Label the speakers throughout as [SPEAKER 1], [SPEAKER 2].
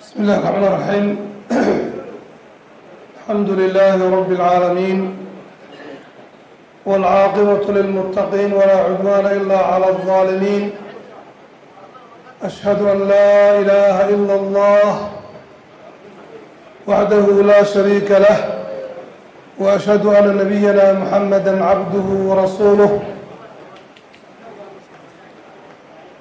[SPEAKER 1] بسم الله الرحمن الرحيم الحمد لله رب العالمين والعاقبة للمتقين ولا عدوان إلا على الظالمين أشهد أن لا إله إلا الله وحده لا شريك له وأشهد أن نبينا محمدا عبده ورسوله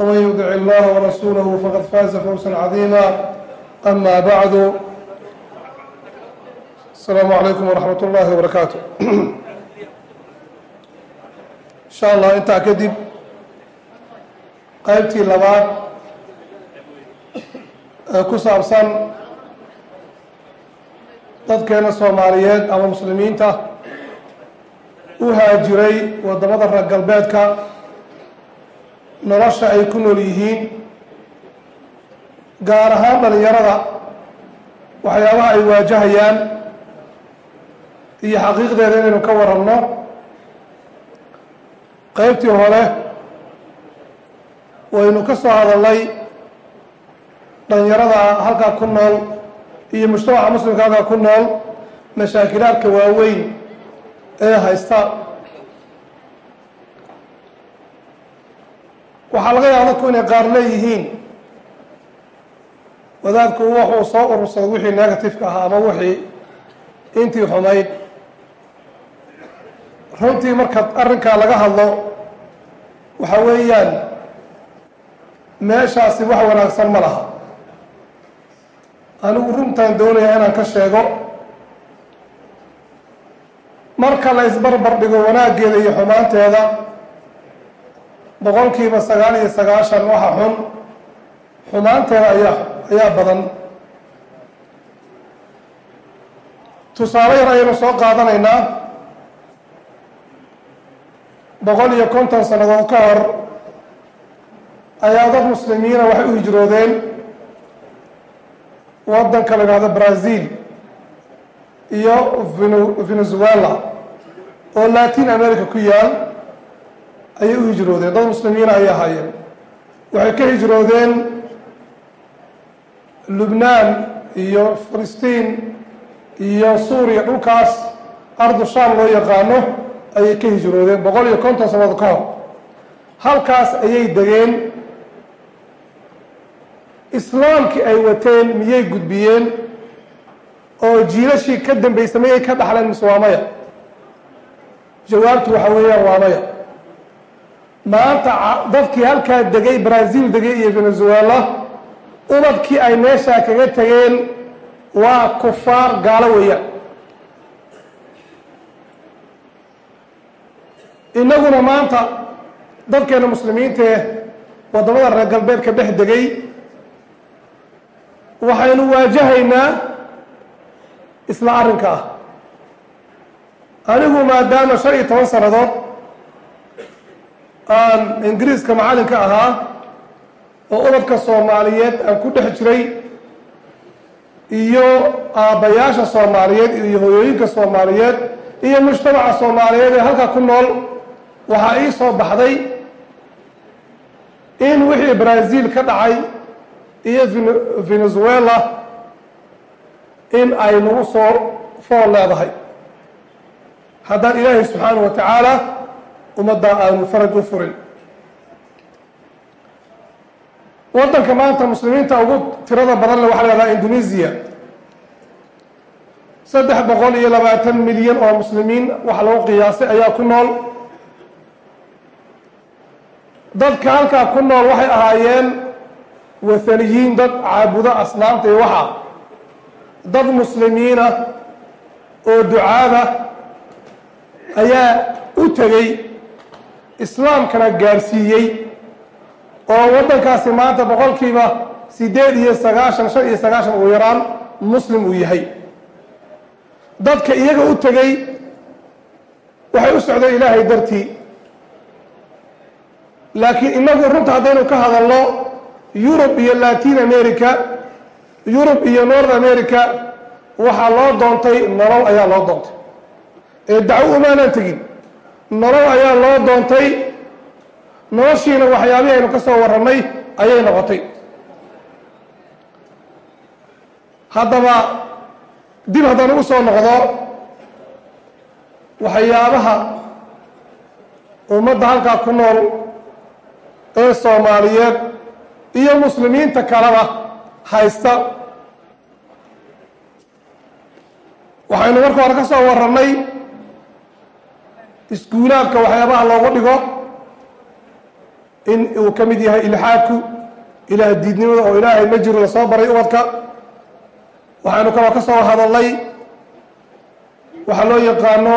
[SPEAKER 1] ومن يطع الله ورسوله فقد فاز فوزا عظيما أما بعد السلام عليكم ورحمة الله وبركاته إن شاء الله intaa kadib qaybtii labaad ee ku saabsan dadkeena soomaaliyeed ama muslimiinta u haajiray wadamada reer galbeedka nolosha ay ku nool yihiin gaar ahaan dhalinyarada waxyaabaha ay waajahayaan iyo xaqiiqdeeda inaynu ka waranno. Qeybtii hore waynu ka soo hadalnay dhalinyarada halkaa ku nool iyo mujtamaca muslimka halkaa ku nool mashaakilaadka waaweyn ee haysta waxaa laga yaaba dadku inay qaar leeyihiin. Wadaadku wuxuu soo urursaday wixii negatifeka ahaa ama wixii intii xumayd. Runtii marka arrinkaa laga hadlo waxa weeyaan meeshaasi wax wanaagsan ma laha. Anigu runtaan doonayaa inaan ka sheego. Marka la isbarbar dhigo wanaaggeeda iyo xumaanteeda boqolkiiba sagaal iyo sagaashan waxa xun. Xumaanteeda ayaa ayaa badan. Tusaale yar ayaynu soo qaadanaynaa. Boqol iyo konton sannadood ka hor ayaa dad muslimiina waxay u hijroodeen. Waddanka la yidhahdo brazil iyo venezuela oo latin america ku yaal ayay u hijroodeen. Dad muslimiina ayay ahaayeen. Waxay ka hijroodeen lubnaan iyo filistiin iyo suuriya. Dhulkaas ardu shaam loo yaqaano ayay ka hijroodeen. Boqol iyo konton sannadood ka hor. Halkaas ayay degeen. Islaamkii ay wateen miyay gudbiyeen? Oo jiilashii ka dambeysay miyay ka dhaxleen? Mise waa maya? Jawaabtu waxa weeyaan waa maya maanta dadkii halkaa degay brazil degay iyo venezuela ubadkii ay meeshaa kaga tegeen waa kufaar gaalo weeyaan. Innaguna maanta dadkeena muslimiintae waddamada reer galbeedka dhex degay waxaynu waajahaynaa isla arrinka ah. Anigu maadaama shan iyo toban sannadood aan ingiriiska macallinka ahaa oo ubadka soomaaliyeed aan ku dhex jiray iyo aabbayaasha soomaaliyeed iyo hoyooyinka soomaaliyeed iyo mujtamaca soomaaliyeed ee halkaa ku nool waxaa ii soo baxday in wixii brazil ka dhacay iyo venezuela in ay nagu soo fool leedahay. Haddaan ilaahay subxaanahu wa tacaala ummaddaa aanu faraj u furin. Waddanka maanta muslimiinta ugu tirada badan le waxa la yahdaa indonesia. Saddex boqol iyo labaatan milyan oo muslimiin waxa lagu qiyaasay ayaa ku nool. Dadka halkaa ku nool waxay ahaayeen wathaniyiin dad caabudo asnaamta iyo waxa. Dad muslimiina oo ducaada ayaa u tegey islaamkana gaarsiiyey oo waddankaasi maanta boqolkiiba siddeed iyo sagaashan shan iyo sagaashan ugu yaraan muslim uu yahay. Dadka iyaga u tegey waxay u socdeen ilaahay dartii. Laakiin inagu runta haddaynu ka hadalno yurub iyo latin america yurub iyo north america waxaa loo doontay nolol ayaa loo doontay. Ee dacwo umaanaan tegin nolol ayaa loo doontay. Noloshiina waxyaabihii aynu ka soo warramay ayay noqotay. Haddaba dib haddaan ugu soo noqdo waxyaabaha ummadda halkaa ku nool ee soomaaliyeed iyo muslimiinta kaleba haysta. Waxaynu marka hore ka soo warramay iskuulaadka waxyaabaha loogu dhigo in uu ka mid yahay ilxaadku ilaah diidnimada oo ilaahay ma jiro la soo baray ubadka waxaynu kaloo ka soo hadalnay waxaa loo yaqaano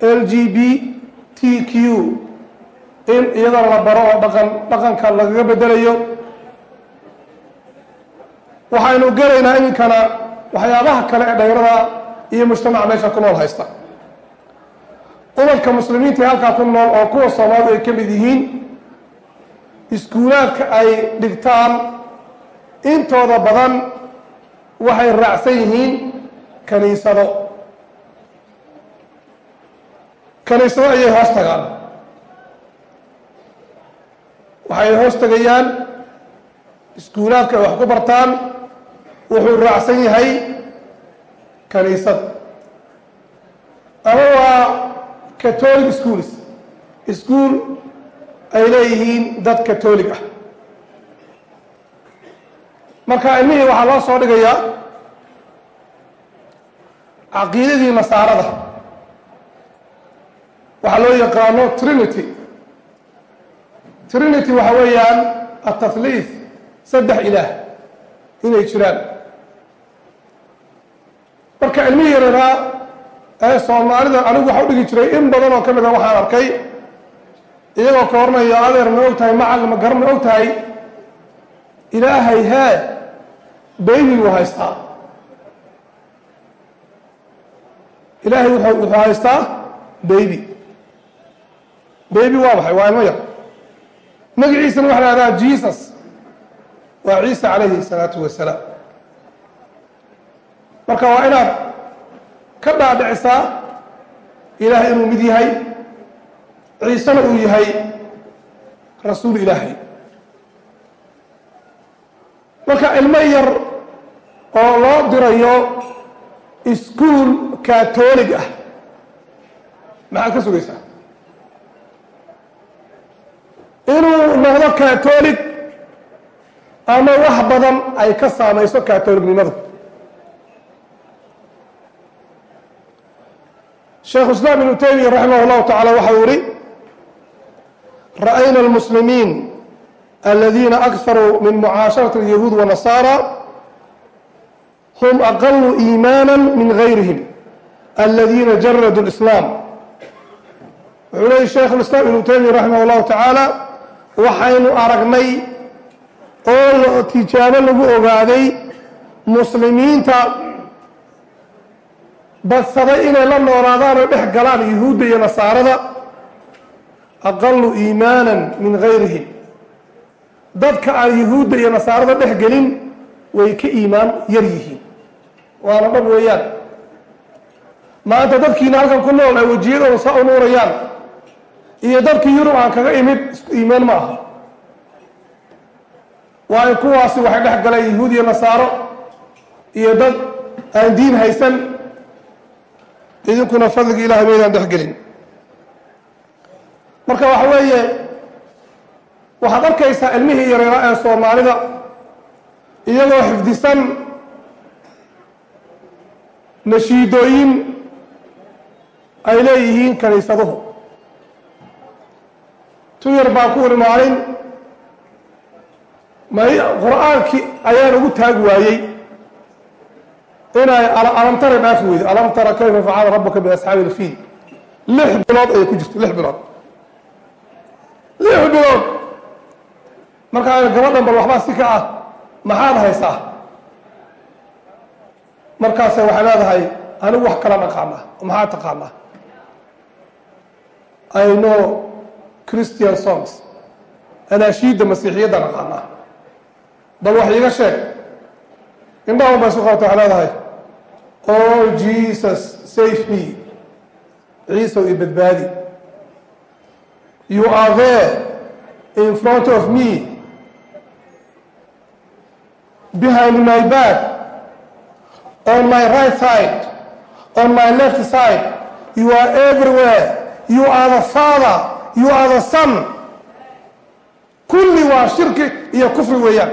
[SPEAKER 1] l g b t q in iyadana la baro oo dhaqan dhaqanka lagaga bedelayo. Waxaynu gelaynaa iminkana waxyaabaha kale ee dhayrada iyo mujtamaca meesha ku nool haysta ubadka muslimiinta ee halkaa ku nool oo kuwa soomaalidu ay ka mid yihiin iskuulaadka ay dhigtaan intooda badan waxay raacsan yihiin kaniisado. Kaniisado ayay hoos tagaan. Waxay hoos tegayaan iskuulaadka ay wax ku bartaan wuxuu raacsan yahay kaniisad. Ama waa catholic schools. School ay leeyihiin dad catholic ah. Marka ilmihii waxaa loo soo dhigayaa caqiidadii nasaarada. Waxaa loo yaqaano trinity. Trinity waxa weeyaan atatliif saddex ilaah inay jiraan. Marka ilmihii yareeraa ee soomaalida anigu waxa u dhigi jiray in badan oo ka mid a waxaan arkay iyagoo ka adeer ma og tahay macalin ma garan ma og tahay? Ilaahay hee baybi buu haystaa. Ilaahay wuxuu haystaa baybi baybi waa maxay? Waa ilmo yar. Magaciisana waxa la hahdaa waa ciisa calayhi الsalaatu wasalaam. Marka waa inaad ka dhaadhicisaa ilaahay inuu mid yahay ciisena uu yahay rasuul ilaahay. Marka ilmo yar oo loo dirayo iskuol katoolig ah maxaad ka sugaysaa? Inuu noqdo katoolig ama wax badan ay ka saamayso katolignimadu sheekhu islaam ibnu taymiya raximah llahu tacaala waxau yihi ra'ayna almuslimiin aladiina akharuu min mucaasharati alyahuud wanasaara hum aqalu iimaana min gayrihim aladiina jaraduu lislaam wuxuu leeyay sheikhu lislaam ibnu taymiya raximah llahu tacaala waxaynu aragnay oo tijaabo lagu ogaaday muslimiinta badsaday inay la noolaadaan oo dhex galaan yuhuudda iyo nasaarada aqalu iimaanan min gayrihim dadka aan yuhuudda iyo nasaarada dhex gelin way ka iimaan yar yihiin. Waana dhab weeyaan. Maanta dadkiina halkan ku nool ay wejiyadooda saa u nuurayaan iyo dadkii yurub aan kaga imid isku iimaan ma aha. Waayo kuwaasi waxay dhex galeen yahuud iyo nasaaro. Iyo dad aan diin haysan idinkuna fadliga ilahay maydaan dhex gelin marka waxa weeye waxaad arkaysaa ilmihii yareera ee soomaalida iyagoo xifdisan nashiidooyin ay leeyihiin kaniisaduhu. Tu yar baa ku uri maalin may qur'aankii ayaan ugu taagi waayey inay alamtara dhaafi weydo alam tara kayfa facala rabuka biasxaabi ilfiil lix bilood ayay ku jirto lix bilood. Lix bilood. Markaa gabadhan bal waxbaa si ah maxaad haysaa? Markaase waxay leedahay anigu wax kala naqaana maxaa taqaanaa i know christian songs. Anaashiidda masiixiyadda naqaanaa bal wax iiga sheeg indhahan ba isu qabta wax leedahay oh jesus save me. Ciisow i badbaadi you are there in front of me. Behind my back. On my right side. On my left side. You are everywhere. You are the father. You are the son. Kulli waa shirki iyo kufri weeyaan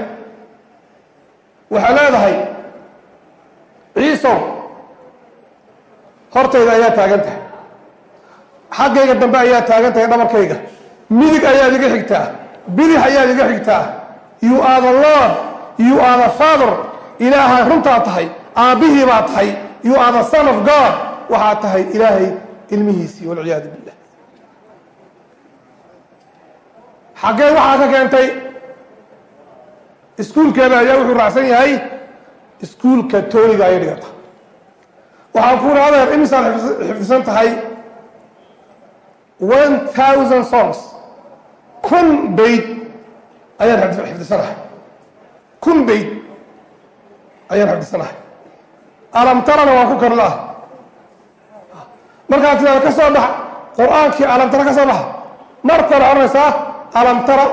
[SPEAKER 1] waxaa leedahay ciisow hortayda ayaa taagan tahay xaggayga dambe ayaa taagan tahay dhabarkayga. Midig ayaad iga xigtaa. Bidix ayaad iga xigtaa. You are the lord. You are the father. Ilaahay runtaa tahay. Aabbihii baa tahay. You are the son of god. Waxaa tahay ilaahay ilmihiisii walciyaadu billah. Xaggee waxaa ka keentay iskuulkeeda ayaa wuxuu raacsan yahay iskuulka tooniga ayay dhigata waxaan kuuna adeer imisaad xifdisan tahay. One thousand songs. Kun bayd ayaan xifdisanahay. Kun bayd ayaan xifdisanahay. Alamtarana waan ku karlaah markaad tidaada ka soo bax qur'aankii alamtara ka soo baxa. Marka hore odhanaysaa alamtara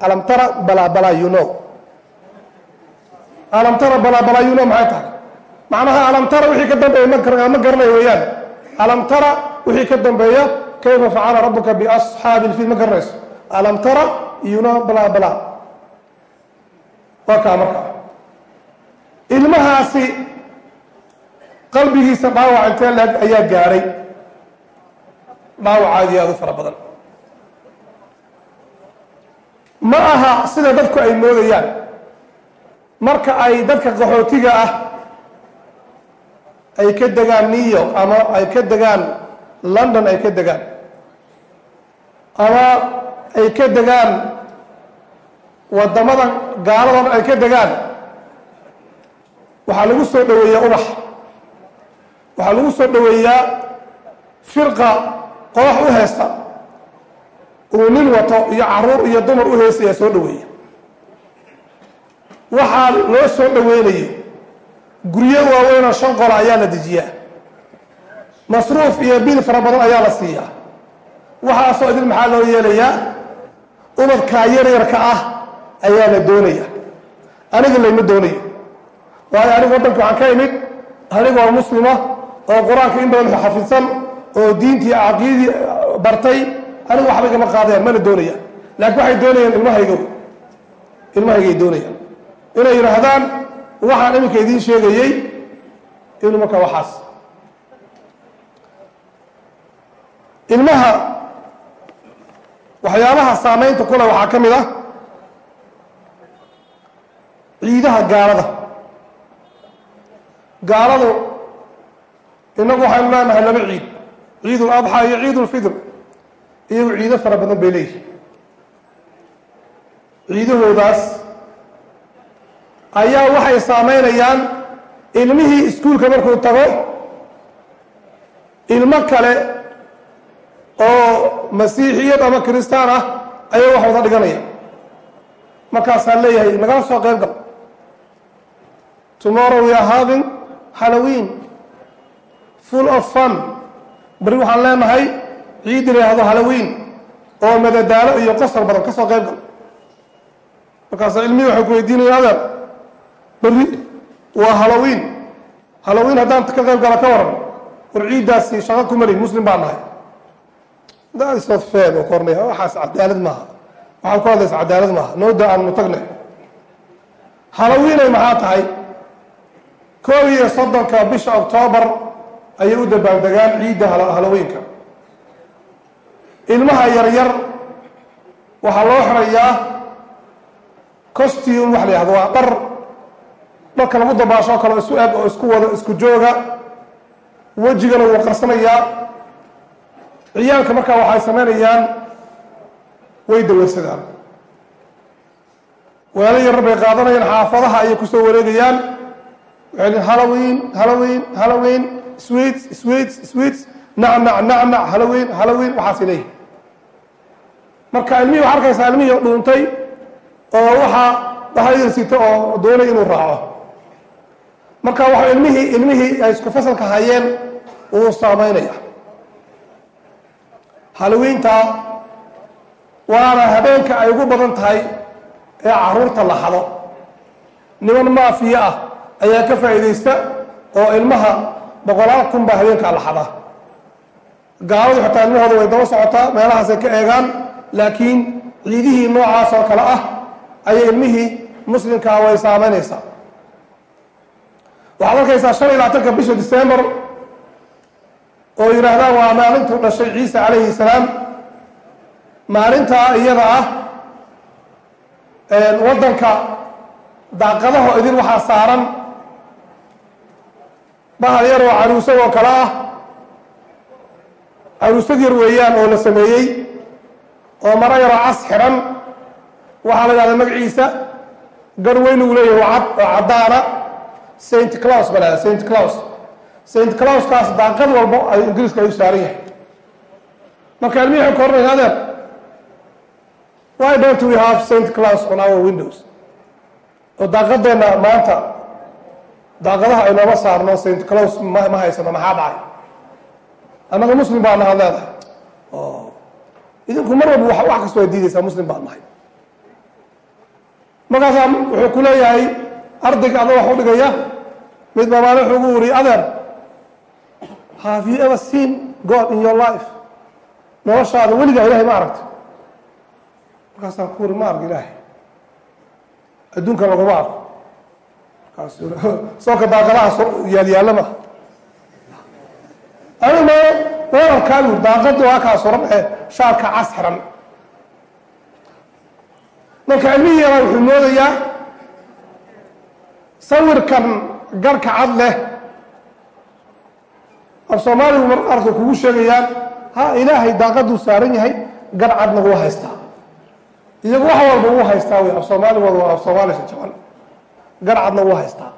[SPEAKER 1] balaabalayuno alamtara balaabalayuno alamtara balaabalayuno maxay tahay? Macnaha alamtara wixii ka dambeeya ma garanayo weeyaan. Alamtara wixii ka dambeeya kayfa facala rabuka biasxaabi ilfiil ma garanayso alamtara yuno balaabala waa kaa markaa ilmahaasi qalbigiisa dhaawac intee laeg ayaa gaadhay dhaawac aad iyo aad u fara badan ma aha sida dadku ay moodayaan. Marka ay dadka qaxootiga ah ay ka degaan new york ama ay ka degaan london ay ka degaan ama ay ka degaan waddamada gaaladan ay ka degaan waxaa lagu soo dhoweeyaa ubax. Waxaa lagu soo dhoweeyaa firqa koox u heesta uu nin wato iyo carruur iyo dumar u heestayaa soo dhoweeya waxaa loo soo dhoweynayay guryo waaweynoo shan qola ayaa la dejiyaa. Masruuf iyo bil fara badan ayaa la siiyaa. Waxaasoo idin maxaa loo yeelayaa? Ubadkaa yaryarka ah ayaa la doonaya. Aniga layma doonayo. Waayo anigu waddanka waxaan ka imid aniga oo muslima oo qur'aanka in badan xafidsan oo diintii caqiidii bartay anigu waxba igama qaadayaan mana doonayaan laakiin waxay doonayaan ilmahaygo ilmahaygay doonayaan. Inay yidhaahdaan waxaan iminka idiin sheegayey inuu markaa waxaas. Ilmaha waxyaabaha saamaynta kule waxaa ka mid ah ciidaha gaalada. Gaaladu innagu waxaynu leenahay laba ciid ciid uladxaa iyo ciid ulfidr iyagu ciido fara badan bay leeyihiin ciidahoodaas ayaa waxay saameynayaan ilmihii iskuulka markuu tago ilmo kale oo masiixiyad ama kiristaan ah ayaa wax wada dhiganaya markaasaan leeyahay nagala soo qeyb gal tomorrow we are having halloween full of fun. Bari waxaan leenahay ciid ilaahdo halloween oo madadaalo iyo qosol badan ka soo qeyb gal markaasa ilmihii waxay ku weydiinaya adeer beri waa halloween. Halloween haddaan ka qayb gala ka waran war ciiddaasi shaqo ku mali muslim baan nahay. Daisod feen oo kornaya waxaas cadaalad maaha. Waxaad ku hadlaysa cadaalad maaha. Nooda aan mutagne halloweenay maxaa tahay? Koob iyo soddonka bisha octoobar ayay u dabaaldegaan ciidda halloweenka ilmaha yaryar waxaa loo xirayaa costume waxa la yihahdo waa dhar. Dharka lagu dabaasho oo kale isu eg oo isku wada isku jooga. Wejigana wuu qarsanayaa ciyaalka markaa waxay samaynayaan way daweysadaan. Weelo yar bay qaadanayaan xaafadaha ayay ku soo wareegayaan. Waxay halloween halloween halloween sweets sweets sweets nacnac nacnac halloween halloween waxaasay leeyihiin marka ilmihii waxaa arkaysaa ilmihii dhuuntay oo waxaa bahayar sito oo doonay inuu raaco. Marka waxa ilmihii ilmihii ay isku fasalka hayeen wuu saameynaya halloweenta waana habeenka ay ugu badan tahay ee carruurta la hado. Niman maafiya ah ayaa ka faa'iidaysta oo ilmaha boqolaal kun baa habeenkaa la hadaa gaaladu xataa ilmahooda way daba socotaa meelahaasay ka eegaan laakiin ciidihii noocaas oo kale ah ayay ilmihii muslimkaa way saameynaysaa waxaad arkaysaa shan iyo labaatanka bisha december oo yidhaahdaan waa maalintuu dhashay ciisa calayhi salaam. Maalintaa iyada ah waddanka daaqadaho idin waxaa saaran bahal yar oo caruusad oo kale ah. Caruusad yar weeyaan oo la sameeyey oo maro yaroo cas xiran. Waxaa la yidhahdaa magaciisa gar weyn uu leeyahay cad oo caddaana. Saint claus ba lahada saint claus. Saint clauskaas daaqad walbo ay ingiriiska ay u saaran yahay. Marka ilmihii waxay ku oranaysa adeer why don't we have saint claus on our windows? Oo daaqadeenna maanta daaqadaha aynooma saarno saint claus ma haysano maxaa dhacay? Annaga muslim baa naha leedahay idinku mar walba wax kastoo ay diidaysaa muslim baa nahay markaasaa wuxuu ku leeyahay ardayga ada wax u dhigaya mid baa maalin wuxuu ugu wuriye adeer have you ever seen god in your life? Noloshaada weligaa ilahay ma aragto. Markaasaan ku wuri ma arg ilaahay adduunka laguma arko markaas sooka daaqadaha yaalyaalla ma ani ma weerarkaa bur daaqadi waa kaa suran ee shaarka cas xiran. Marka ilmihii yaraa wuxuu moodayaa sawirkan garhka cad leh. Af soomaaligu mar qaarkood kugu sheegayaan ha ilaahay daaqaduu saaran yahay gar cadna wuu haystaa. Iyagu wax walba wuu haystaa wey af waa af soomaalisha jaban. Cadna wuu haystaa.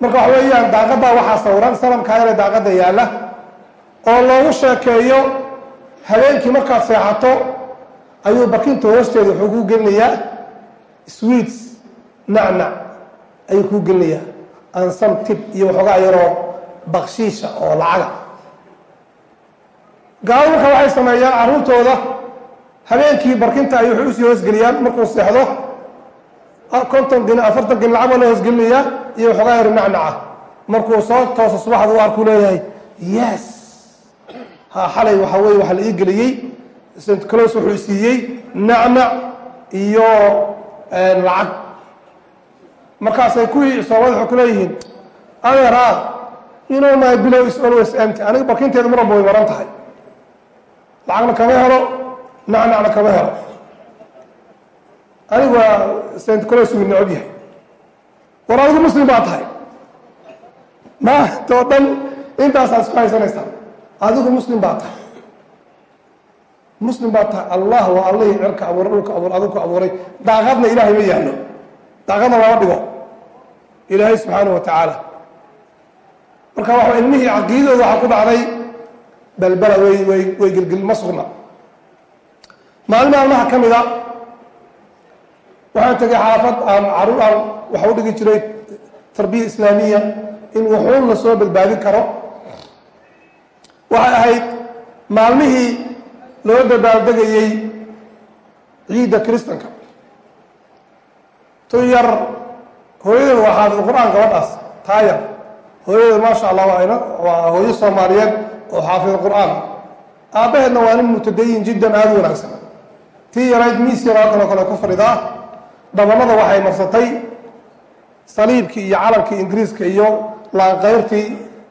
[SPEAKER 1] Marka waxa weeyaan daaqaddaa waxaa sawiran sanamkaa yare daaqadda yaalla oo loogu sheekeeyo habeenkii markaad seexato ayuu bakinta hoosteeda wuxuu kuu gelinayaa sweets nacnac ayuu kuu gelinayaa. Ansam tib iyo waxoogaa yaroo bakshiisha oo lacaga. Gaaladu marka waxay sameeyaan carruurtooda habeenkii barkinta ay waxay u sii hoosgeliyaan markuu seexdo. Konton din afartan din lacag baa loo hoosgelinayaa iyo waxoogaa yaro nacnaca markuu soo tooso subaxda u arkuu leeyahay yes ha xalay waxaa weye waxaa la ii geliyey. Clos wuxuu siiyey nacnac iyo lacag. Markaasay kuwii soomaalida waxay ku leeyihiin adeera you know my below is always empty. Aniga barkinteedu mar walba way maran tahay. Lacagna kama helo nacnacna kama helo. Anigu waa st clos wuu necab yahay. War muslim baa tahay. Maanta oo dhan intaasaa isku haysanaysaa adigu muslim baa tahay. Muslim baa tahay allah waa allihii cirka abuuray dhulka abuur adigu ku abuuray. Daaqadna ilaahay ma yaallo daaqadna lama dhigo. Ilaahay subxaanahu wa tacaala marka waxa ilmihii caqiidadooda waxaa ku dhacday balbala way way way gelgel ma sugna. Maalin maalmaha ka mida waxaan tegay xaafad aan carruur aan waxa u dhigi jiray tarbiya islaamiya in wuxuun la soo badbaadin karo waxay ahayd maalmihii loo dabaaldegayey ciidda kristanka tu yar hooyadeed waa xaafid qur'aan gabadhaas taa yar hooyadeed maasha allah waa hooyo soomaaliyeed oo xaafid qur'aan. Aabbaheedna waa nin mutadayin jiddan aada u wanaagsan. Tii yarayd miis yar halkan oo kale ku fadhidaa dhabanada waxay marsatay saliibkii iyo calamkii ingiriiska iyo laanqayrtii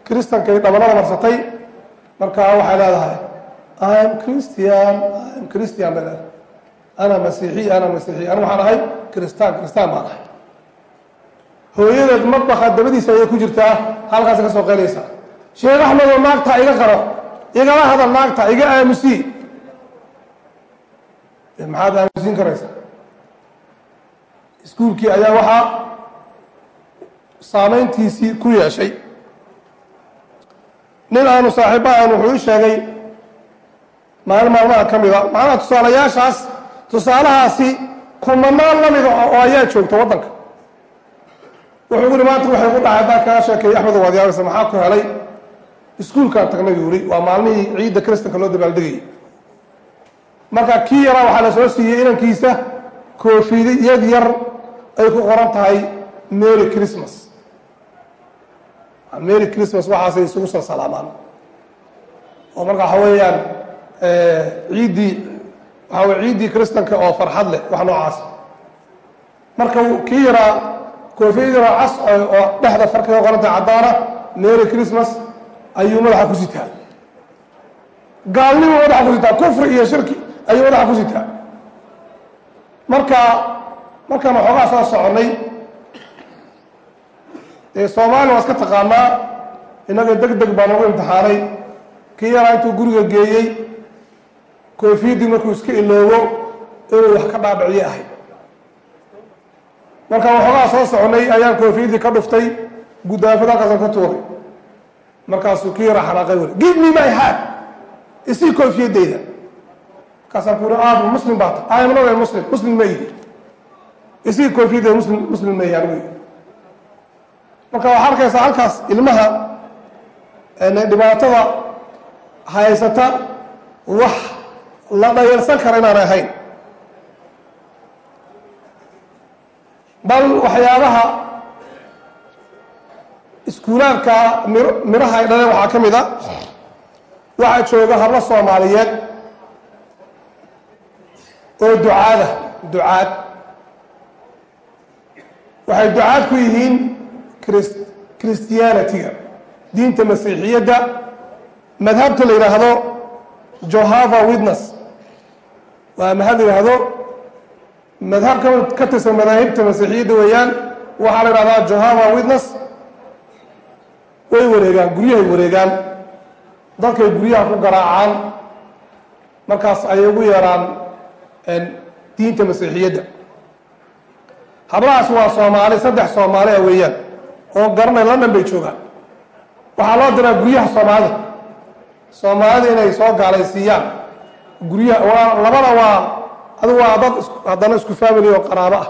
[SPEAKER 1] kristanka iyo dhabanada marsatay markaa waxay leedahay im christian im christian bay leedahay ana masiixi ana masiixi. Ana waxaan ahay kristaan kristaan baan ahay. Hooyadeed madbaxa dabadiisa ayay ku jirtaa halkaas ka soo qeynaysaa sheekh axmedoo naagta iga qaro igala hadal naagta iga aamusii maxaad aamusiin karaysaa? Iskuulkii ayaa waxaa saameyntiisii ku yeeshay nin aanu saaxiiba aan wuxuu u sheegay maalin maalmaha ka mida macnaha tusaalayaashaas tusaalahaasi kumanaan la mida oo ayaa joogta waddanka. Wuxuu uri maanta waxay ku dhacay haddaan kaga sheekeeyey axmed waadyaabisa maxaa ku helay? Iskuulkaan tagnay yuri waa maalmihii ciidda kristanka loo dabaaldegayay. Marka kii yaraa waxaa la soo siiyey inankiisa koofiyad yar ay ku qoran tahay merry christmas merry christmas waxaasay isugu soo salaamaan. Oo marka waxa weeyaan ciiddii waxa wey ciiddii kristanka oo farxad leh wax noocaas. Marka kii yaraa koofiyad yaraa cas oo dhexda farkaga qoran tahay caddaana merry christmas ayuu madaxa ku sitaa gaalnimo madaxa ku sitaa kufri iyo shirki ayuu madaxa ku sitaa marka markaan waxoogaa soo soconnay dee soomaaliya waa iska taqaanaa. Innaga deg deg baan ugu imtixaanay kii yaraa intuu guriga geeyey koofiyaddii markuu iska iloobo inuu wax ka dhaadhiciyo ahay. Markaan waxoogaa soo soconnay ayaan koofiyaddii ka dhuftay. Guddaafada halkaasan ka tuuray. Markaasuu kii yaraa xanaaqay wari give me my hat isii koofiyadeyda markaasaan uri aadu muslim baa I am not muslim. Muslim ma yihi isii koofiyadeyda muslim muslim ma yihi anigu marka waxaa arkaysaa halkaas ilmaha dhibaatada haysata wax la dhayalsan kara inaan ahayn. Bal waxyaabaha iskuulaadka mir miraha ay dhaleen waxaa ka mid a waxaa jooga hablo soomaaliyeed oo ducaada ducaad. Waxay ducaad ku yihiin christianity-ga diinta masiixiyadda madhabta la yidhaahdo johava witness. Waa madhab la yidhaahdo madhab ka tirsan madaahibta masiixiyadda weeyaan waxaa la yidhahdaa johava witness. Way wareegaan guryahay wareegaan. Dadkay guryaha ku garaacaan markaas ayay ugu yeeraan diinta masiixiyadda hablahaas waa soomaali saddex soomaali a weeyaan oo garanay london bay joogaan. Waxaa loo diraa guryaha soomaalida soomaalida inay soo gaalaysiiyaan guryaha labada waa adigu waa dad haddana isku family oo qaraabo ah.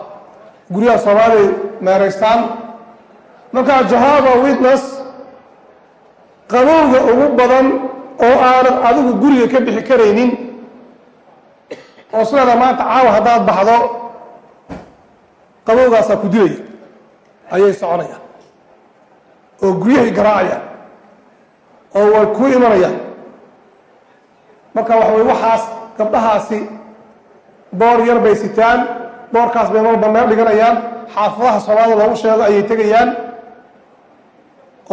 [SPEAKER 1] Guryaha soomaaliday meeraystaan markaa jehova witness qabowga ugu badan oo aanad adigu guriga ka bixi karaynin oo sideeda maanta caawa haddaad baxdo qabowgaasaa ku dilaya ayay soconayaan oo guryahay garaacayaan oo way ku imanayaan. Marka waxa way waxaas gabdhahaasi boor yar bay sitaan boorkaas bay marba meel dhiganayaan. Xaafadaha soomaalida loogu sheego ayay tegayaan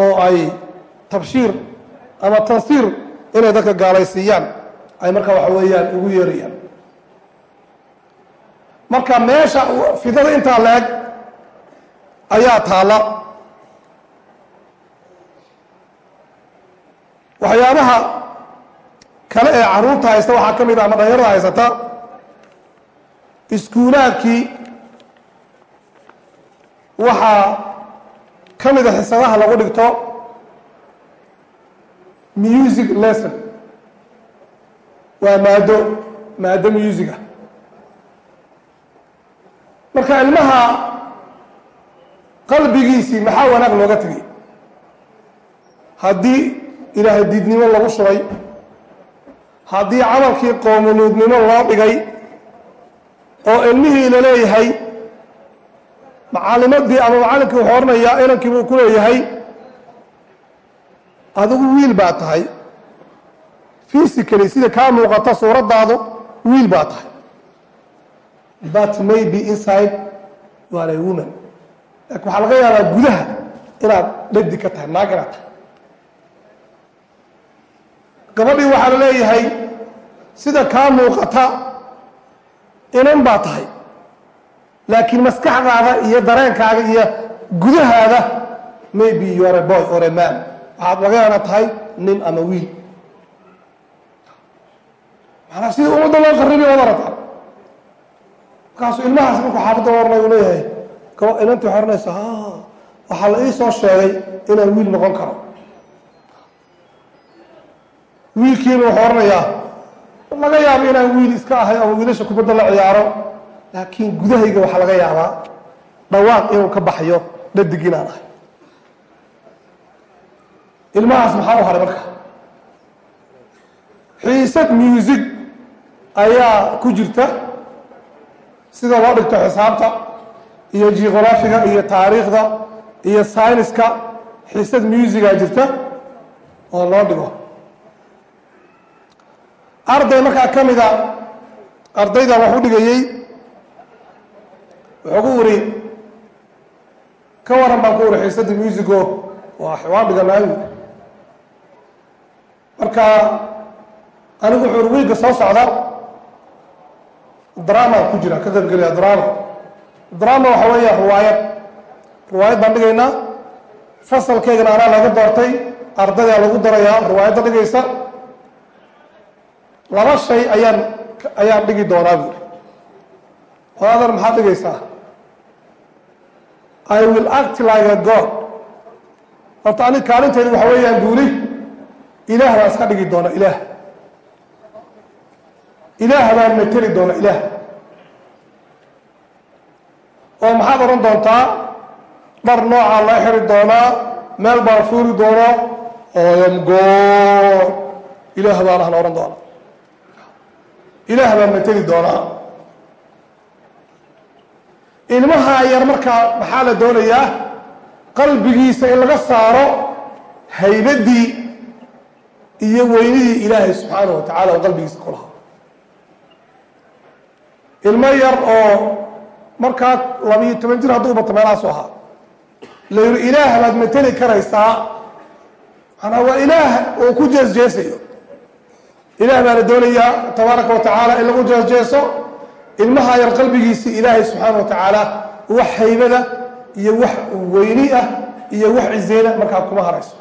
[SPEAKER 1] oo ay tabshiir ama tansiir inay dadka gaalaysiiyaan. Ay marka waxa weeyaan ugu yeerayaan. Marka meesha fidada intaa la-eg ayaa taalla waxyaabaha kale ee carruurta haysta waxaa ka mid a ama dhalinyarada haysata iskuulaadkii waxaa ka mid a xisadaha lagu dhigto music lesson. Waa maado maado musica marka ilmaha qalbigiisii maxaa wanaag looga tegay haddii ilaahay diidnimo lagu shubay. Haddii camalkii qoominuudnimo loo dhigay oo ilmihii la leeyahay macallimadii ama macallinkii wuxuu oranayaa inankii buu ku leeyahay adigu wiil baa tahay. Physically sida kaa muuqata suuraddaadu wiil baa tahay. But maybe inside you are a woman. Waxaa laga yaabaa gudaha inaad dhadi ka tahay naag inaad tahay gabadhii waxaa la leeyahay sida kaa muuqata inan baa tahay. Laakiin maskaxdaada iyo dareenkaaga iyo gudahaada maybe you are a boy or a man. Waxaad laga yaaba inaad tahay nin ama wiil. Maanaa sida ummadda loo qarribi ood aragta markaasu ilmahaas markuu xaafadda ornay uu leeyahay inantii waxay oranaysaa waxaa la ii soo sheegay inaan wiil noqon karo wiilkiina wuxuu oranayaa laga yaabo inaan wiil iska ahay ama wiilasha kubadda la ciyaaro laakiin gudahayga waxaa laga yaabaa dhawaaq inuu ka baxayo dhadig inaan ahay. Ilmahaas maxaa u haray marka? Xiisad music ayaa ku jirta. Sida loo dhigto xisaabta iyo geografiga iyo taariikhda iyo sayniska xiisad musigaa jirta oo loo dhigo arday markaa ka mida ardayda wax u dhigayey wuxuu ku wuri ka waran baan ku wuri xiisadda musico waa dhiganaayu marka anigu wuxuu uri wiilka soo socda drama ku jira ka qaybgelaya drama. Drama waxa weeya riwaayad. Riwaayad baan dhigaynaa fasalkeygana anaa laga doortay ardaydaa lagu darayaa riwaayadda dhigaysa laba shay ayaan ayaan dhigi doonaa buuri oo adan maxaad dhigaysaa i will act like a god. Horta anig kaalintaydu waxa weeyaan buuri ilaah baan iska dhigi doona ilaah. Ilaah baan mateli doona ilaah. Oo maxaad odhan doontaa? Dhar noocaa la xiri doonaa meel baan fuuri doonaa oyam god. Ilaah baan ahna odhan doona ilaah baan mateli doonaa. Ilmaha yar markaa maxaa la doonayaa? Qalbigiisa in laga saaro haybaddii iyo weynidii ilaahay subxaanahu wa tacala oo qalbigiisa ku lahaa. Ilmo yar oo markaa labiyo toban jir hadduu bato meelahaasu ahaa la yihi ilaah baad mateli karaysaa? Manaa waa ilaah oo ku jeesjeesayo ilaah baa la doonayaa tabaaraka wa tacaala in lagu jeesjeeso ilmaha yar qalbigiisii ilaahay subxaana wa tacaala wax haybada iyo wax weyni ah iyo wax cizeyna markaa kuma harayso.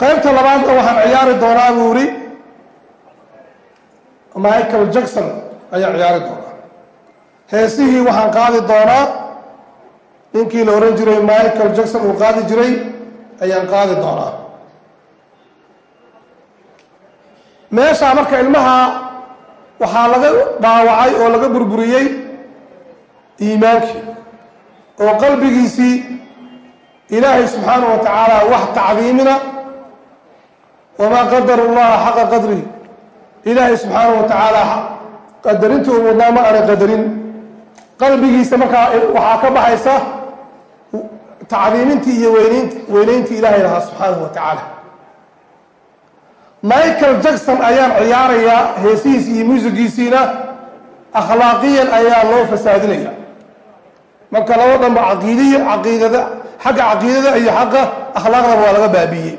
[SPEAKER 1] Qaybta labaadna waxaan ciyaari doonaa buu iri michael jackson ayaan ciyaari doonaa. Heesihii waxaan qaadi doonaa ninkii la ohan jiray michael jackson uu qaadi jiray ayaan qaadi doonaa meeshaa marka ilmaha waxaa laga dhaawacay oo laga burburiyey iimaankii oo qalbigiisii ilaahay subxaanahu wa tacaala wax tacdiimina wamaa qadaru llaha xaqa qadrihi. Ilaahay subxaanahu wa tacaala qadarintii uu mudnaa ma aanay qadarin. Qalbigiisa markaa waxaa ka baxaysa tacdiimintii iyo weyneynti weyneyntii ilaahay lahaa subxaanahu wa tacaala michael jackson ayaan ciyaarayaa heesihiisi iyo muusigiisiina akhlaaqiyan ayaa loo fasaadinaya. Marka laba dhanba caqiidiya caqiidada xagga caqiidada iyo xagga akhlaaqdaba waa laga baabiiyey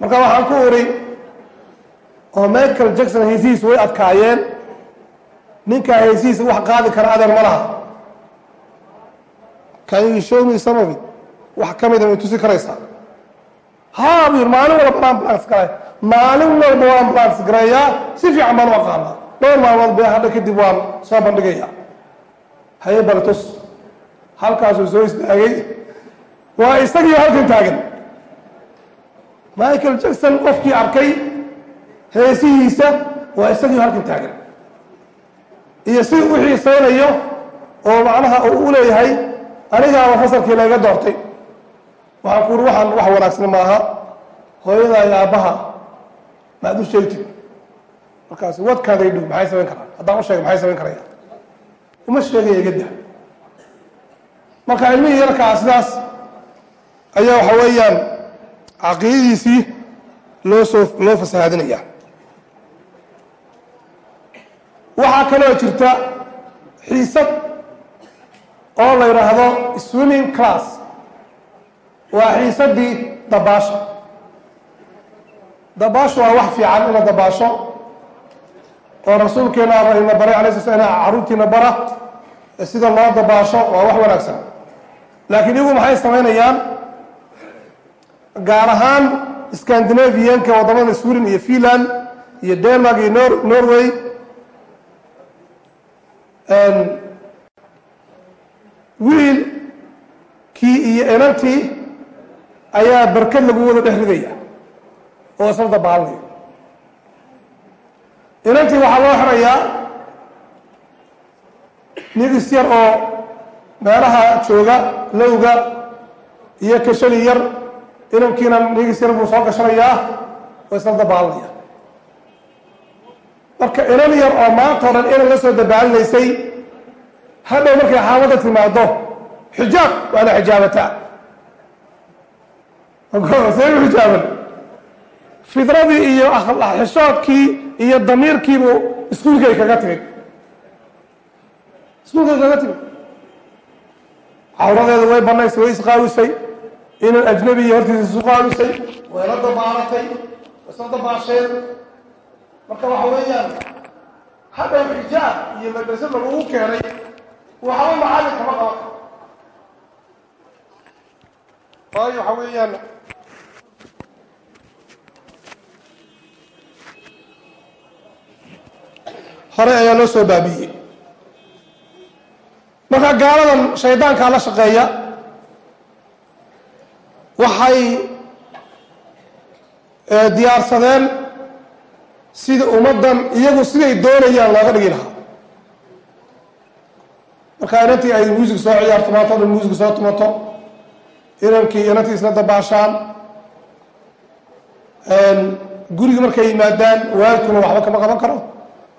[SPEAKER 1] marka waxaan ku uri oo michael jackson heesihiisa way adkaayeen ninkaa heesihiisa wax qaadi kara adeer ma laha. Can you show me some of it? Wax ka mida may tusi karaysaa ha bu yiri maalin walba waan balans garay maalin walba waan balans garayaa si fiican baan u aqaanaa. Dhowr maalmood be hadha kadib waan soo bandhigaya haye baltus. Halkaasuu soo istaagay. Waa isagii halkan taagan. Michael jackson qofkii arkay heesihiisa waa isagii halkan taagan. Iyo si u xiiseynayo oo macnaha uu u leeyahay anigaaba fasalkii layga doortay waxaan ku uri waxaan wax wanaagsan maaha. Hooyadaa iyo aabbaha maad u sheegtid. Markaas wadkaaday dhow maxay samayn karaan? Haddaan u sheega maxay samayn karaya uma sheegaya igadda marka ilmihii yarkaa sidaas ayaa waxa weeyaan caqiidadiisii loo soo loo fasahaadinaya waxaa kaloo jirta xiisad oo la yidhaahdo swimming class waa xiisadii dabaasho. Dabaasho waa wax fiican ina dabaasho. Oo rasuulkeena ina baray alay sla slam caruurtiina bara sida loo dabaasho waa wax wanaagsan. Laakiin iyagu maxay samaynayaan gaar ahaan scandinavianka waddamada sweden iyo finland iyo denmark iyo nor norway. Wiilkii iyo inantii ayaa barkad lagu wada dhex ridaya oo isla dabaalanaya inantii waxaa loo xirayaa nigis yar oo meelaha jooga lowga iyo kashali yar inankiina nigis yar buu soo gashanayaa oo isla dabaalanaya marka inan yar oo maanta o dhan inan la soo dabaalinaysay hadhow markay xaamada timaado xijaab waana xijaabataa see u xijaaban fidradii iyo xishoodkii iyo damiirkiibu iskuulkay kaga timid. Iskuulkay kaga timid. Cawradeedu way banaysay way isqaawisay. Inan ajnabiya hortiisa isu qaawisay wayla dabaalatay isla dabaasheen marka waxa weeyaan hadhow xijaab iyo madrasada lagu keenay waxba macalin kama qaban waayo waxa weeyaan hore ayaa loo soo baabiiyey marka gaaladan shaydaankaa la shaqeeya waxay diyaarsadeen sida ummaddan iyagu siday doonayaan looga dhigi lahaa. Marka inantii ay muusig soo ciyaarto maanta o dhan muusig soo tumato inankii inantii isla dabaashaan guriga markay yimaadaan waalidkuna waxba kama qaban karo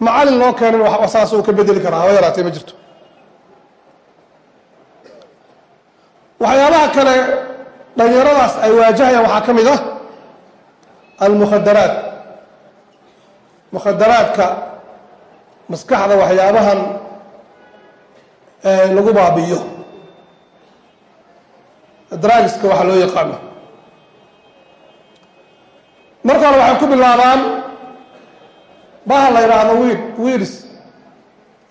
[SPEAKER 1] macalin loo keenin waxba saas uu ka bedeli karaa haba yaraatee ma jirto. Waxyaabaha kale dhalinyaradaas ay waajahayaan waxaa ka mid ah almukhadaraat. Mukhadaraadka maskaxda waxyaabahan lagu baabi'iyo. Dragiska waxaa loo yaqaano. Marka hore waxay ku bilaabaan baha la yidhaahdo wir wirs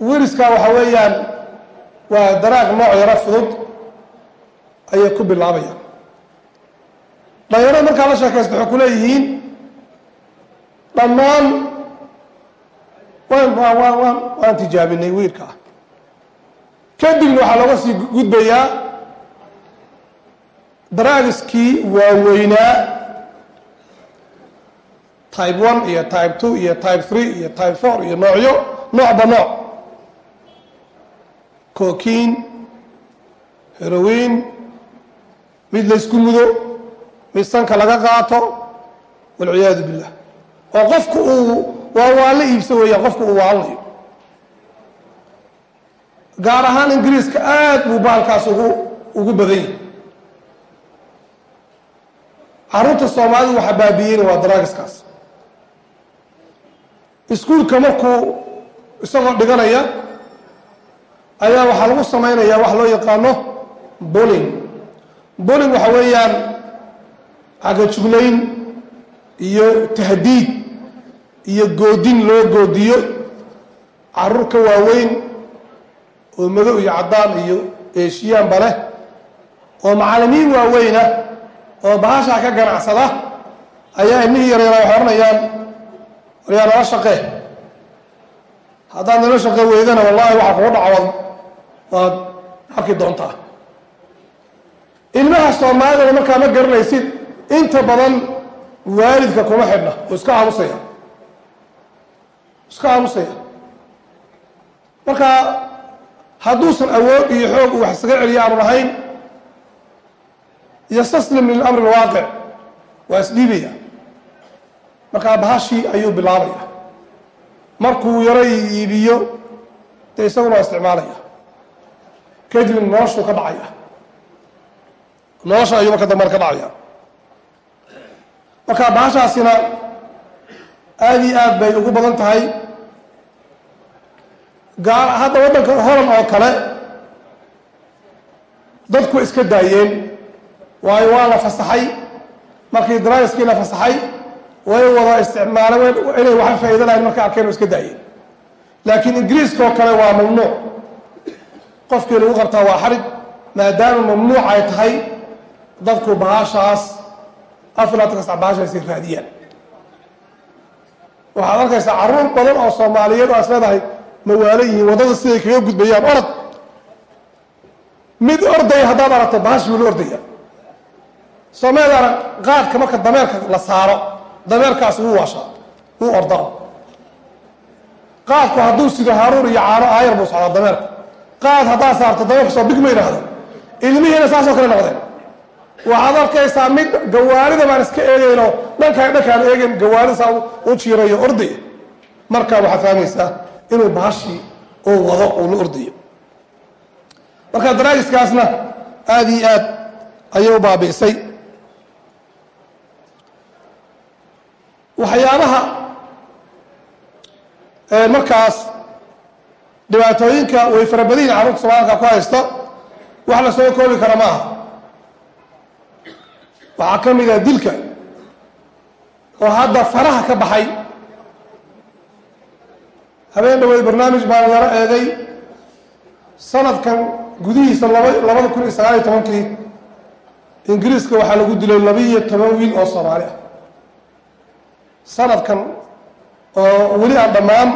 [SPEAKER 1] wiriska waxa weeyaan waa daraag nooc yaro fudud ayay ku bilaabayaan dhalinyarada markaa la sheekaysta waxay ku leeyihiin dhammaan waan waan waan tijaabinay wiilka ah kadibna waxaa looga sii gudbayaa daraagiskii waaweynaa type one iyo type two iyo type three iyo type four iyo noocyo noocba nooc. Cokiin herowiin mid laysku mudo mid sanka laga qaato walciyaadu billah. Oo qofku uu waa waa la iibsa weeyaan qofku uu waalayo gaar ahaan ingiriiska aad buu bahalkaas ugu ugu badan yahay. Carruurta soomaalidu waxa baabiyeyna waa daraagiskaas iskuulka markuu isagoo dhiganaya ayaa waxaa lagu samaynayaa wax loo yaqaano boling boling waxa weeyaan cagajuglayn iyo tahdiid iyo goodin loo goodiyo. Carruur ka waaweyn oo madow iyo caddaan iyo eeshiyaanba leh oo macallimiin waaweyna oo bahashaa ka ganacsada ayaa ilmihii yareeraa waxay odhanayaan waryaa nala shaqee? Haddaad nala shaqe weydana wallaahi waxaa kugu dhacwad waad arki doontaa. Ilmaha soomaalidana markaa ma garanaysid inta badan waalidka kuma xidhna oo iska aamusaya iska aamusaya marka hadduusan awood iyo xoog uu wax isaga celiya aanu lahayn yastaslim lilamri alwaaqic waa isdhiibaya markaa bahashii ayuu bilaabaya markuu yaro iibiyo dee isaguna isticmaalaya. Kadibna noloshuu ka dhacaya. Nolosha ayuu marka dambena ka dhacaya. Marka bahashaasina aada iyo aad bay ugu badan tahay. Gaar hadda waddanka holan oo kale dadku iska daayeen. Waayo waa la fasaxay. Markii daraagiskii la fasaxay way wada isticmaaleen inay waxa faa'ido lahayn marka arkeen iska daayeen laakiin ingiriiska oo kale waa mamnuuc. Qofkii lagu qabtaa waa xarig maadaama mamnuuc ay tahay dadku bahashaas afilaatanka sac bahashaasi raadiyaan. Waxaad arkaysaa carruur badan oo soomaaliyeed oo is leedahay mawaalo yihiin waddada siday kaga gudbayaan orod. Mid ordaya haddaad aragto bahash buu la ordaya someedana qaadka marka dameerka la saaro dameerkaas wuu waashaa wuu ordao qaadku hadduu sido haruur iyo caano aayar buu socdaa dameerka. Qaad haddaa saarto dameerka soo big yidhaahdo ilmihiina saasoo kale noqdeen. Waxaad arkaysaa mid gawaarida baan iska eegayno dhankaan dhankaan eegayn gawaarida saa u jiirayo ordaya markaa waxaad fahmaysaa inuu bahashii oo wado uu la ordayo marka daraajiskaasna aada iyo aad ayay u baabi'isay waxyaabaha markaas dhibaatooyinka way fara badan yihiin soomaalka ku haysta wax la soo koobi kara ma aha waxaa ka mid ah dilka oo hadda faraha ka baxay. Habeen dhaweed barnaamij baan yaro eegay sanadkan gudihiisa laba labada kun iyo sagaal iyo tobankii. Ingiriiska waxaa lagu dilay labiiyo toban wiil oo soomaali ah sanadkan oo weli aan dhammaan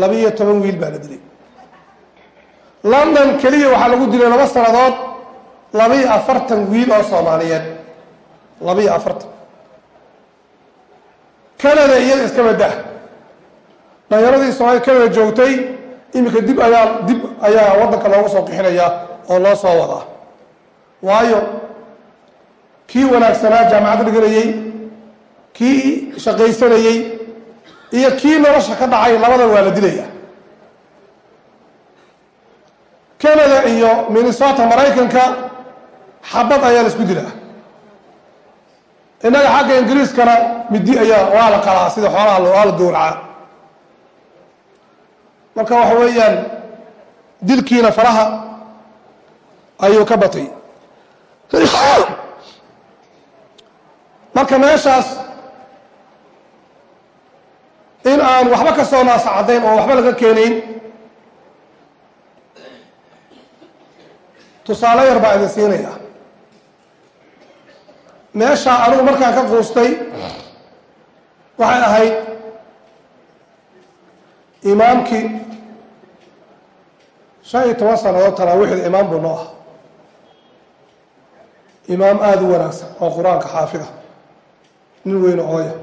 [SPEAKER 1] labiiyo toban wiil baa la dilay. London keliya waxaa lagu dilay laba sannadood labiiyo afartan wiil oo soomaaliyeed. Labiiyo afartan. Canada iyada iska badah dhalinyaradii soomaalida canada joogtay iminka dib ayaa dib ayaa waddanka loogu soo qixinayaa oo loo soo wadaa. Waayo kii wanaagsanaa jaamacadda dhiganayey kii shaqaysanayey iyo kii nolosha ka dhacay labada waa la dilaya. Canada iyo minnesota maraykanka xabad ayaa la isku dilaa innaga xagga ingiriiskana midi ayaa waa la qalaa sida xoolaha waa la gowracaa marka waxa weeyaan dilkiina faraha ayuu ka batay. Marka meeshaas in aan waxba ka soo naasa caddayn oo waxba laga keenayn. Tusaale yar baa idin siinaya. Meesha anigu markaan ka quustay waxay ahayd imaamkii shan iyo toban sannadood taraawiixda imaam buu noo ah. Imaam aada u wanaagsan oo qur'aanka xaafida nin weyne odaya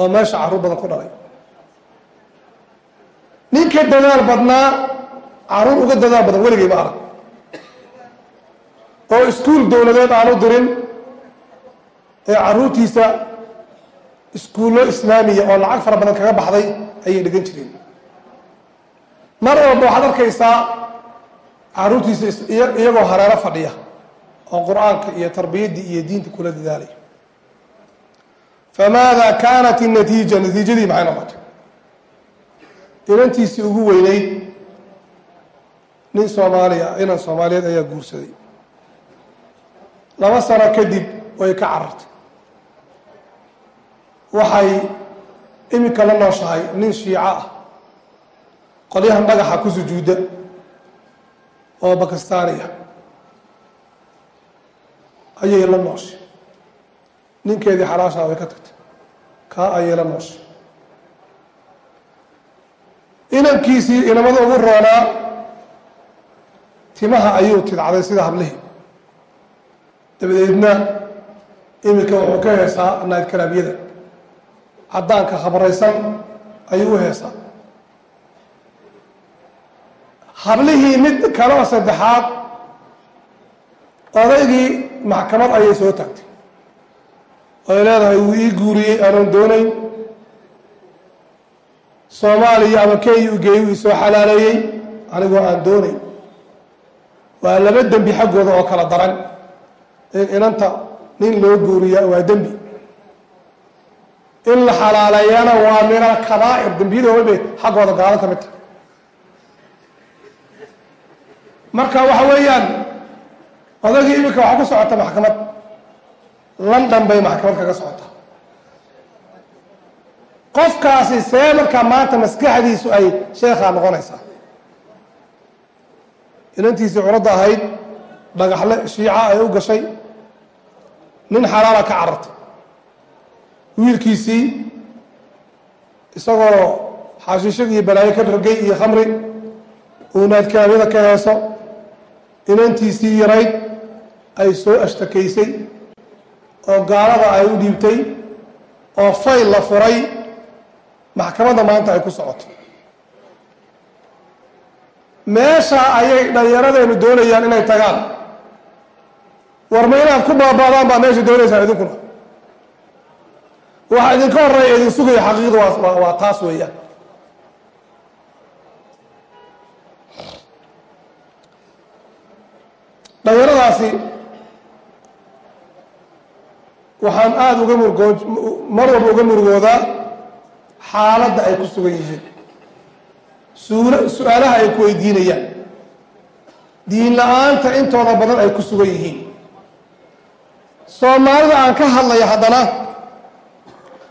[SPEAKER 1] oo meesha carruur badan ku dhalay. Ninka dadaal badnaa carruur uga dadaal badan weligay ma arag. Oo iskuul dowladeed aanu dirin ee carruurtiisa iskuullo islaamiya oo lacag fara badan kaga baxday ayay dhigan jireen mar walba waxaad arkaysaa carruurtiisa iyagoo hareero fadhiya oo qur'aanka iyo tarbiyaddii iyo diinta kula dadaalay famaada kaanat الnatiija natiijadii maxay noqotay inantiisii ugu weyneyd nin soomaaliya inan soomaaliyeed ayaa guursaday laba sano kadib way ka carartay waxay iminka la nooshahay nin shiico ah qolyahan dhagaxa ku sujuuda oo bakistaaniya ayay la nooshay ninkeedii xalaashaa way ka tagtay. Kaa ayay la nooshay inankiisii inamada ugu roonaa timaha ayuu tidcday sida hablihii dabadeedna iminka wuxuu ka heesaa nayd kalaabiyada caddaanka khabaraysan ayuu u heesaa. Hablihii mid kale oo saddexaad odaygii maxkamad ayay soo taagtay oy leedahay wuu ii guuriyey aanan doonayn. Soomaaliya ama kenya u geeyey wuu isoo xalaaleeyey anigoo aan doonayn. Waa laba dembi xaggooda oo kala daran. In inanta nin loo guuriya waa dembi. In la xalaaleeyana waa min alkabaa'ir dembiyada bay xaggooda gaalo ka mid tahay. Marka waxa weeyaan odagii iminka waxaa ku socota maxkamad london bay maxkamad kaga socotaa qofkaasi see markaa maanta maskaxdiisu ay sheekhaa noqonaysaa. Inantiisii curadda ahayd dhagaxle shiica ay u gashay nin xalaala ka carartay wiilkiisii isagoo xashiishad iyo balaayo ka dhargay iyo khamri uu naadkaabyada ka heeso inantiisii yarayd ay soo ashtakaysay oo gaalada ay u dhiibtay oo fayl la furay maxkamadda maanta ay ku socoto. Meesha ayay dhallinyaradeennu doonayaan inay tagaan. War ma inaad ku baabaadaan baa meesha doonaysaan idinkuna. Waxaa idinka horreeya idin sugaya xaqiiqda waa waa taas weeyaan. Dhalinyaradaasi waxaan aada uga murgoo mar walba uga murugoodaa xaaladda ay ku sugan yihiin. Su'aalaha ay ku weydiinayaan. Diin la'aanta intooda badan ay ku sugan yihiin. Soomaalida aan ka hadlaya haddana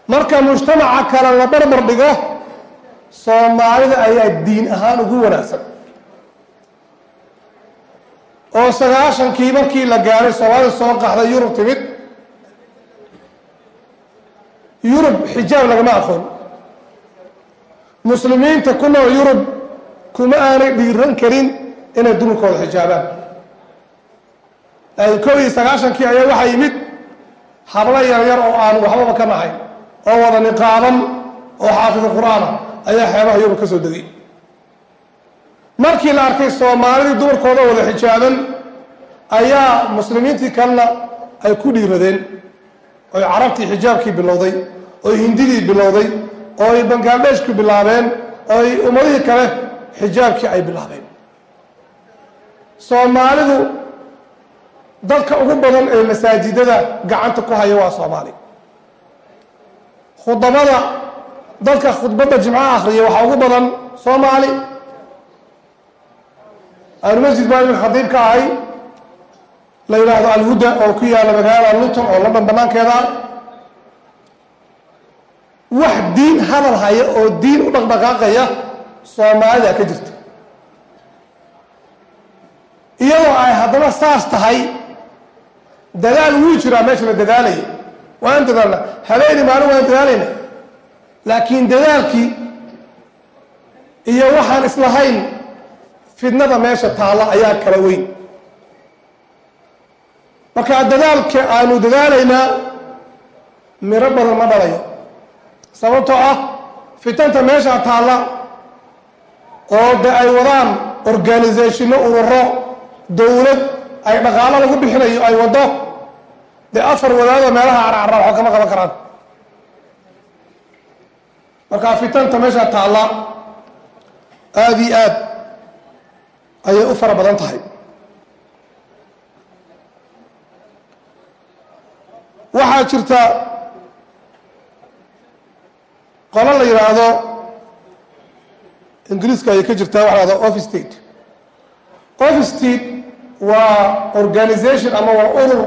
[SPEAKER 1] marka mujtamaca kale la barbar dhigo soomaalida ayaa diin ahaan ugu wanaagsan. Oo sagaashankii markii la gaaray soomaalida soo qaxday yurub timid yurub xijaab lagama aqoon. Muslimiinta ku nool yurub kuma aanay dhiiran karin inay dumarkooda xijaabaan. Laakiin kow iyo sagaashankii ayaa waxaa yimid hablo yaryar oo aan waxbaba ka nahay oo wada niqaaban oo xaafida qur'aana ayaa xeebaha yurub ka soo degay. Markii la arkay soomaalidii dumarkooda wada xijaaban ayaa muslimiintii kalena ay ku dhiiradeen oy carabtii xijaabkii bilowday oy hindidii bilowday ooy bangladeshku bilaabeen ooy ummadihii kale xijaabkii ay bilaabeen. Soomaalidu dadka ugu badan ee masaajidada gacanta ku haya waa soomaali. Khudabada dadka khudbadda jimcaha akhriya waxaa ugu badan soomaali. Aanu masjid maamil khadiib ka ahay la yidhaahdo alhuda oo ku yaalla magaalada luton oo london banaankeeda wax diin hadal haya oo diin u dhaqdhaqaaqaya soomaalida ka jirta. Iyadoo ay haddana saas tahay dadaal wuu jiraa meesha la dadaalaya waan dadaalna habeeni maalin waan dadaalayna. Laakiin dadaalkii iyo waxaan islahayn fidnada meesha taalla ayaa kala weyn marka dadaalka aanu dadaalaynaa miro badan ma dhalayo. Sababtoo ah fitanta meesha taalla oo de ay wadaan organisationno ururo dowlad ay dhaqaalo lagu bixinayo ay waddo dee afar wadaadoo meelaha carcarra waxba kama qaban karaan. Marka fitanta meesha taalla aada iyo aad ayay u fara badan tahay waxaa jirta qolo la yidhaahdo ingiriiska ayay ka jirtaa waxa lahahdo office state. Office state waa organisation ama waa urur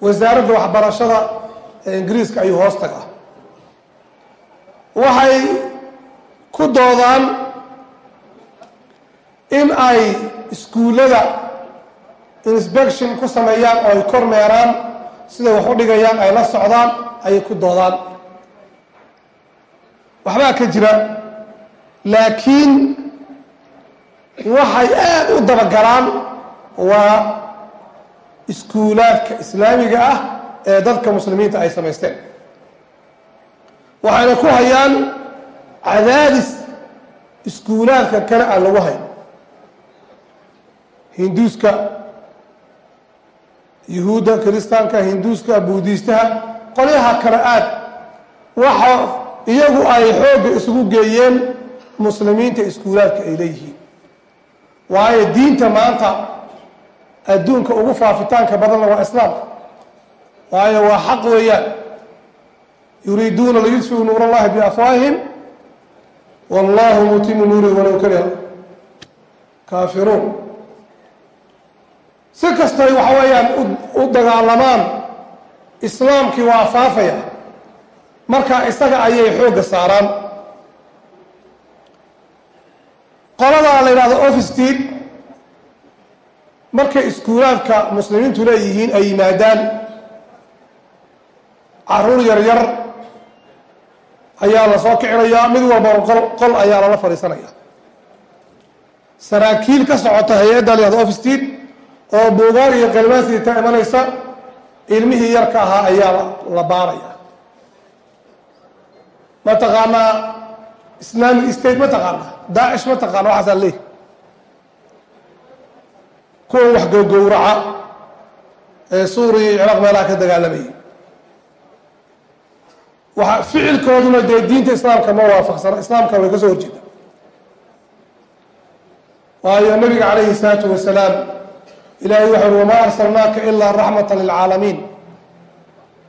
[SPEAKER 1] wasaaradda waxbarashada ee ingiriiska ayuu hoos tagaa. Waxay ku doodaan in ay iskuullada inspection ku sameeyaan oo ay kormeeraan siday wax u dhigayaan ay la socdaan ayay ku doodaan. Waxbaa ka jira laakiin waxay aada u dabagalaan waa iskuulaadka islaamiga ah ee dadka muslimiinta ay samaysteen. Waxayna ku hayaan cadaadis iskuulaadka kale aan lagu hayn. Hinduuska yuhuudda kiristaanka hinduuska buudiistaha qolyaha kale aad waxa iyagu ay xoogga isugu geeyeen muslimiinta iskuulaadka ay leeyihiin. Waayo diinta maanta adduunka ugu faafitaanka badanna waa islaamka waayo waa xaq weeyaan. Yuriiduuna liyudfiu nuur allahi biafwaahihim wallahu mutimu nuuri walow kariha kaafiruun si kastay waxa weeyaan u dagaalamaan islaamkii waa faafaya marka isaga ayay xoogga saaraan. Qoladaa la yidhahdo office tead markay iskuulaadka muslimiintu leeyihiin ay yimaadaan carruur yar yar ayaa la soo kicinayaa mid walba qol qol ayaa lala fadhiisanaya. Saraakiil ka socota hay'adda layahdo ofsteed oo buugaag iyo qalimaadsiita imanaysa ilmihii yarka ahaa ayaa la baaraya. Mataqaanaa islamic state ma taqaana daacish ma taqaana waxaasaa leeyahy kuwa wax gowgowraca ee suuriya iyo ciraaq meelaha ka dagaalamayay waa ficilkooduna dee diinta islaamka ma waafaqsana islaamka way ka soo horjeeda. Waayo nabiga calayhi salaatu wasalaam ilahay waxa ui wamaa arsalnaaka ilaa raxmata lilcaalamiin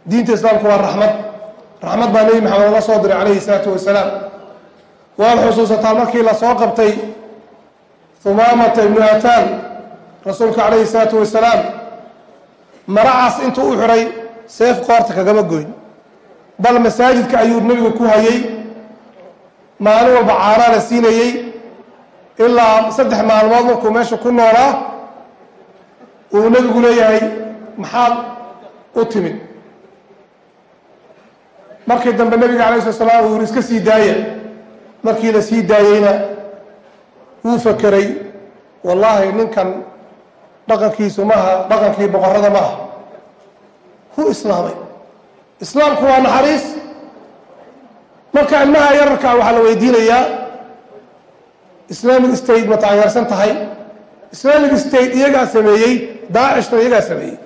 [SPEAKER 1] diinta islaamka waa raxmad raxmad baa nebi maxamed la soo diray calayhi salaatu wasalaam. Waad xusuusataan markii la soo qabtay humaamata ibnu ataan rasuulka calayhi salaatu wasalaam. Maracaas intuu u xiray seef qoorta kagama goyn. Bal masaajidka ayuu nebigu ku hayay. Maalin walba caanaana siinayey ilaa saddex maalmood markuu meesha ku noolaa uu nebigu leeyahay maxaad u timid? Markii dambe nebiga alay slat slam uu iska sii daaya markii la sii daayeyna wuu fakeray wallaahi ninkan dhaqankiisu maaha dhaqankii boqorada maaha. Wuu islaamay islaamku waa naxariis. Marka ilmaha yararkaa waxaa la weydiinayaa islamic state ma taageersan tahay islamic state iyagaa sameeyey daacishna iyagaa sameeyey.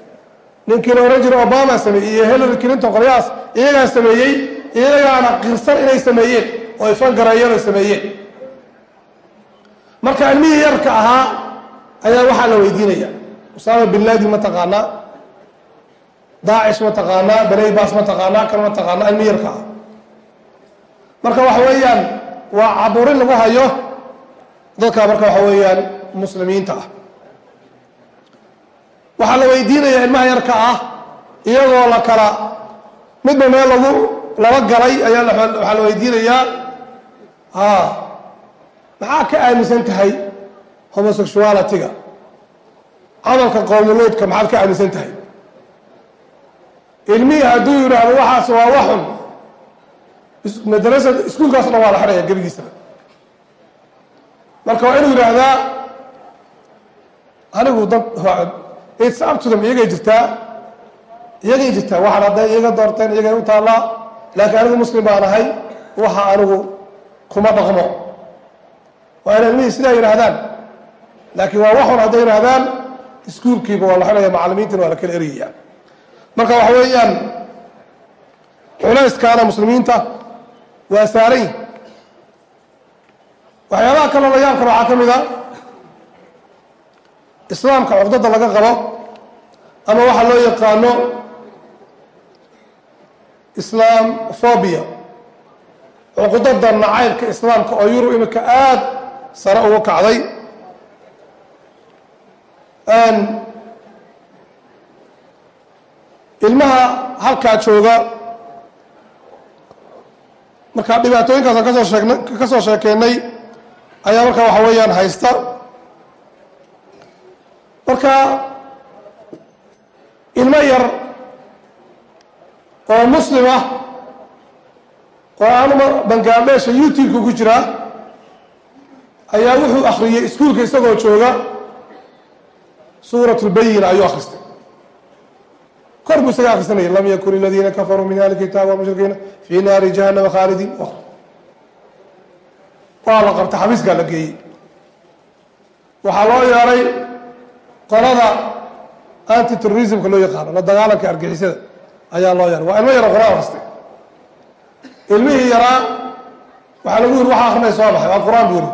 [SPEAKER 1] Ninkii la ohan jiray obama sameeyey iyo hillary clinton qolyahaas iyagaa sameeyey iyagaana qirsan inay sameeyeen oo ay fangareeyeen oy sameeyeen. Marka ilmihii yarka ahaa ayaa waxaa la weydiinaya usaama bin laadin ma taqaanaa? Daacish ma taqaanaa? Banaybas ma taqaanaa? Kan ma taqaanaa? Ilmi yarka ah marka waxa weeyaan waa caburin lagu hayo. Dadka marka waxa weeyaan muslimiinta ah. Waxaa la weydiinaya ilmaha yarka ah iyagoo la kala midba meel lagu laba galay ayaa waxaa la weydiinayaa a maxaa ka aaminsan tahay homosexuality-ga camalka qowmuloodka maxaad ka aaminsan tahay? Ilmihii hadduu yidhaahdo waxaas waa waxun madrasa iskuulkaas o dhan waa la xidhaya gebigiisaba marka waa inuu yidhaahdaa anigu dad it's them iyagay jirtaa? Iyagay jirtaa? Waxaan hadday iyaga doorteen iyagay u taallaa? Laakiin anigu muslim baan ahay waxa anigu kuma dhaqmo. Waa ina ilmihii sidaa yidhaahdaan. Laakiin waa waxun hadday yidhaahdaan iskuulkiiba waa la xidhaya macalimiintina waa la kala eriyaya marka waxa weeyaan culayskaana muslimiinta waa saaran yihi waxyaabaha kaloo la yaab kale waxaa ka mid a islaamka cuqdada laga qabo ama waxaa loo yaqaano islaam phobia cuqdada nacaybka islaamka oo yurub imika aada sare uga kacday. Ilmaha halkaa jooga markaa dhibaatooyinkaasaan ka soo sheegna ka soo sheekeynay ayaa markaa waxa weeyaan haysta marka ilmo yar oo muslim ah oo aanuma banglaadesha youtube-ka ku jira ayaa wuxuu akhriyey iskuulka isagoo jooga suurat lbayina ayuu akhristay. Kor buu isaga akrisanaya lam yakun iladiina kafaruu min ahli kitaab wmushrikiina fii naari jahanama khaalidiin waa la qabtay xabiiskaa la geeyey. Waxaa loo yeeray qolada anti terrorismka loo yaqaano la dagaalanka argixisada ayaa loo yeeray waa ilmo yaro qur'aan akristay ilmihii yaraa waxaa lagu yiri waxa akrinaysa waa maxay waa qur'aan buu yiri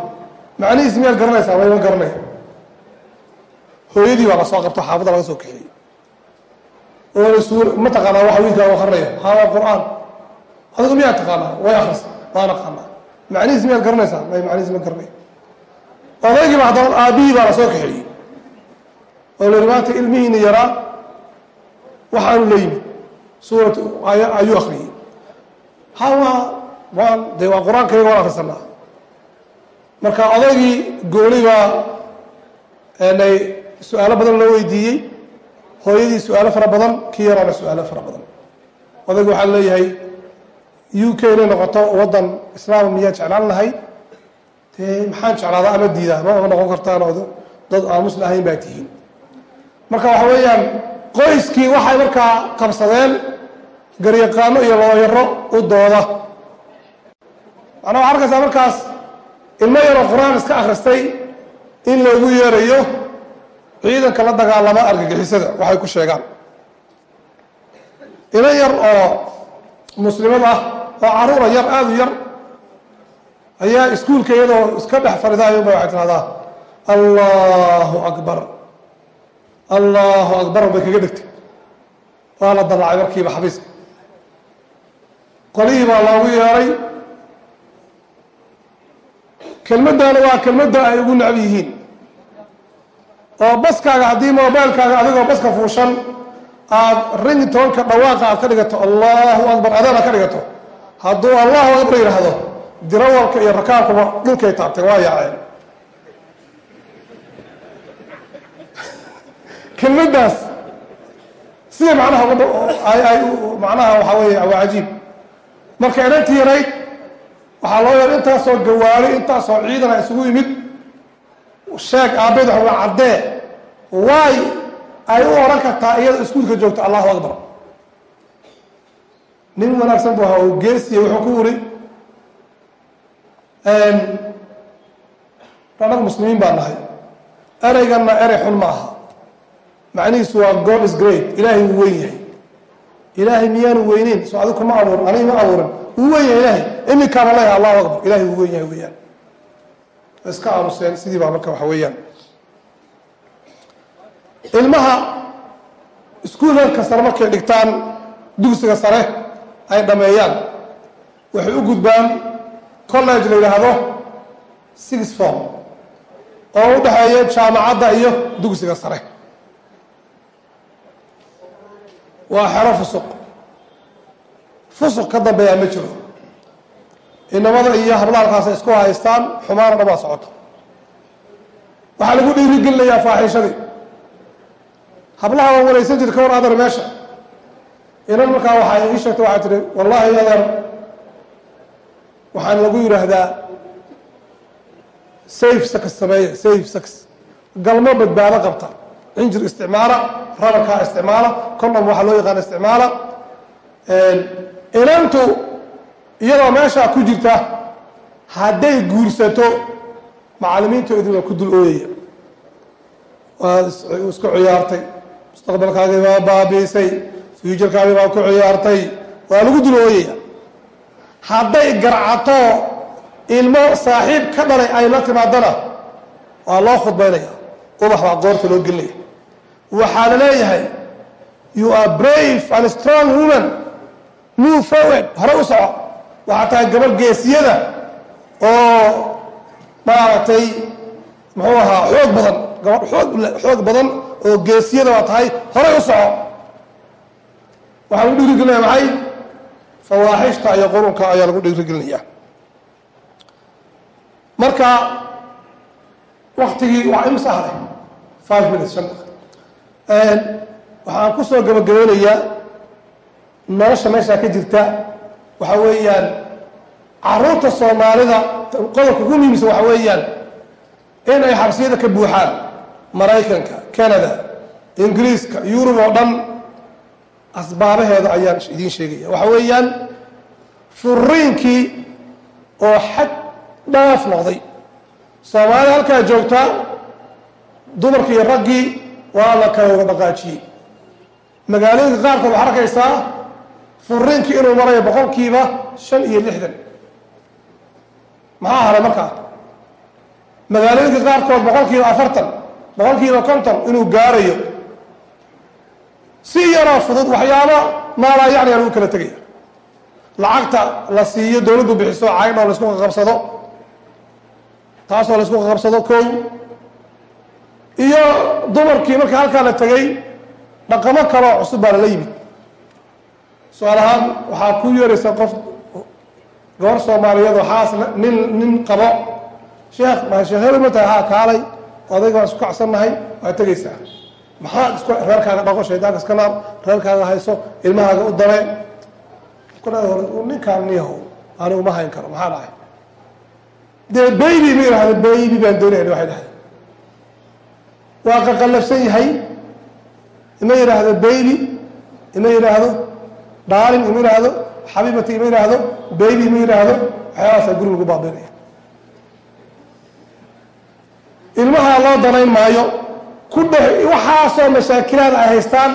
[SPEAKER 1] macnihiis miyaad garanaysaa mayma garanaya hooyadii baa la soo qabto xaafadda laga soo suur ma taqaanaa waxa wiilkaa akrinaya haa waa qur'aan. Adigu miyaad taqaanaa? Way akrisa waan aqaanaa macnihiis miyaad garanaysaa may macnihiis ma garanay odaygiiba haddaba aabihii baa la soo kaxeeyey oo la maanta ilmihiina yaraa waxaanu la yimid suurat ayuu akriyey ha waa waan dee waa qur'aankayga waan akrisanaa marka odaygii goolay baa su'aalo badan loo weydiiyey. Hooyadii su'aalo fara badan kii yaraana su'aalo fara badan. Odaygu waxaa leeyahay u k inay noqoto waddan islaama miyaa jeclaan lahay? Dee maxaan jeclaadaa ama diidaa? Ma noqon kartaan dad aan muslim ahayn baa tihiin marka waxa weeyaan qoyskii waxay markaa qabsadeen garyaqaano iyo looyaro u dooda. Macnaa waxaa arkaysaa markaas ilmo yaroo qur'aan iska akhristay in loogu yeerayo ciidanka la dagaalama argagixisada waxay ku sheegaan. Ilo yar oo muslimad ah oo caruura yar aada u yar ayaa iskuulka iyadoo iska dhex faridaayba waxay tidhahdaa allahu akbar allahu akbar bay kaga dhegtay waa la dallacay markiiba xabiiska qolihii baa loogu yeeray. Kelmaddaana waa kelmadda ay ugu necab yihiin. Oo baskaaga haddii mobilkaaga adigoo baska fuushan aad ringtonka dhawaaqa aad ka dhigato allahu akbar adana ka dhigato. Hadduu allahu akbar yidhaahdo dirawalka iyo rakaabkuba dhulkay taabtay waa yaaceen kelmaddaas sida macnaha ay macnaha waxaa weeye waa cajiib. Marka inantii yarayd waxaa loo yeer intaasoo gawaari intaasoo ciidana isugu yimid. Sheeg aabbeed waxa waa caddee waay ay u odhan kartaa iyada iskuulka joogto allahu akbar. Nin wanaagsan bu ahaa oo geesiya wuxuu ku wuri annagu muslimiin baa nahay. Ereyganna erey xun ma aha macnihiisu waa god is great. Ilaahay wuu weyn yahay. Ilaahay miyaanu weyneyn? Soo adigu kuma abuurin. Aniga ma abuurin. Wuu weyn yahay ilaahay. Iminkaaba leeyahay allahu akbar. Ilahay wuu weyn yahay weeyaan. Iska aamuseen sidii baa marka waxa weeyaan. Ilmaha iskuulalka sare markay dhigtaan dugsiga sare ay dhameeyaan. Waxay u gudbaan college la yidhaahdo six form. Oo u dhexeeya jaamacadda iyo dugsiga sare waa xero fusuq. Fusuq ka dambeeyaa ma jiro. Inamada iyo hablaalkaas isku haystaan xumaana dhan waa socoto. Waxaa lagu dhiirigelinayaa faaxishadii. Hablaha waan wanaysan jiri ka war adar meesha. Inan markaa waxaa ii sheegtay waxaa tihi wallaahi adeer waxaan lagu yidhaahdaa safe sax sameeya safe sax galmo badbaado qabta cinjir isticmaala rabarkaa isticmaala condom waxaa loo yaqaana isticmaala inantu iyadoo meeshaa ku jirta hadday guursato macallimiintoodii baa ku dul ooyaya. Waad isku ciyaartay. Mustaqbalkaagii baa baabiisay. Fuujarkaagii baa ku ciyaartay. Waa lagu dul ooyaya. Hadday garcato ilmo saaxiib ka dhalay ay la timaadana waa loo khudbaynaya. Ubax baa qoorta loo gelinaya waxaa la leeyahay you are brave and strong woman. Move forward hore u soco. Waxaa tahay gabar geesiyada oo maaragtay muxuu ahaa xoog badan gabar xoog xoog badan oo geesiyada waa tahay horey u soco. Waxaa lagu dhiirigelinaya maxay? Fawaaxishta iyo qurunka ayaa lagu dhiirigelinaya marka waktigii waa imsa haday five minutes shan waxaan ku soo gabagabeynayaa nolosha meeshaa ka jirta. Waxa weeyaan carruurta soomaalida qodobka ugu muhiimsan waxa weeyaan in ay xabsiyada ka buuxaan maraykanka canada ingiriiska yurub oo dhan asbaabaheeda ayaan idiin sheegaya waxa weeyaan furiinkii oo xad dhaaf noqday. Soomaalida halkaa joogta dumarkii iyo raggii waa la kala wada dhaqaajiyey magaalooyinka qaarkood waxaa arkaysaa furiinkii inuu marayo boqolkiiba shan iyo lixdan. Maxaa haray markaa? Magaalooyinka qaarkood boqolkiiba afartan boqolkiiba konton inuu gaarayo. Si yaroo fudud waxyaabo maalaa yacniga lagu kala tegaya. Lacagta la siiyo dowladdu bixiso caydhoo laysku qaqabsado taasoo laysku qaqabsado kow iyo dumarkii marka halkaa la tegay dhaqamo kaloo cusub baa lala yimid. Su'aal ahaan waxaa ku yeeraysa qof gabar soomaaliyeed oo nin nin qabo. Sheekh ma sheekh ma tahay haa kaalay. Odayga waan isku kacsannahay waa tegaysaa maxaad isku reerkaaga dhaqo shaydaanka iska naar reerkaaga hayso ilmahaaga u dare? Ninkaan niyahow anigu ma hayn karo maxaa dhacay dee baybi ma yihahdo baybi baan doonayna waxay dhahay waa qaqallafsan yahay. Ima yidhaahdo baybi ima yidhaahdo dhaalin ima yidhaahdo xabiibati ima yidhaahdo baybi ima yidhaahdo waxyaalaasa guri lagu baabinaya. Ilmaha loo danayn maayo ku dhex waxaasoo mashaakilaad ay haystaan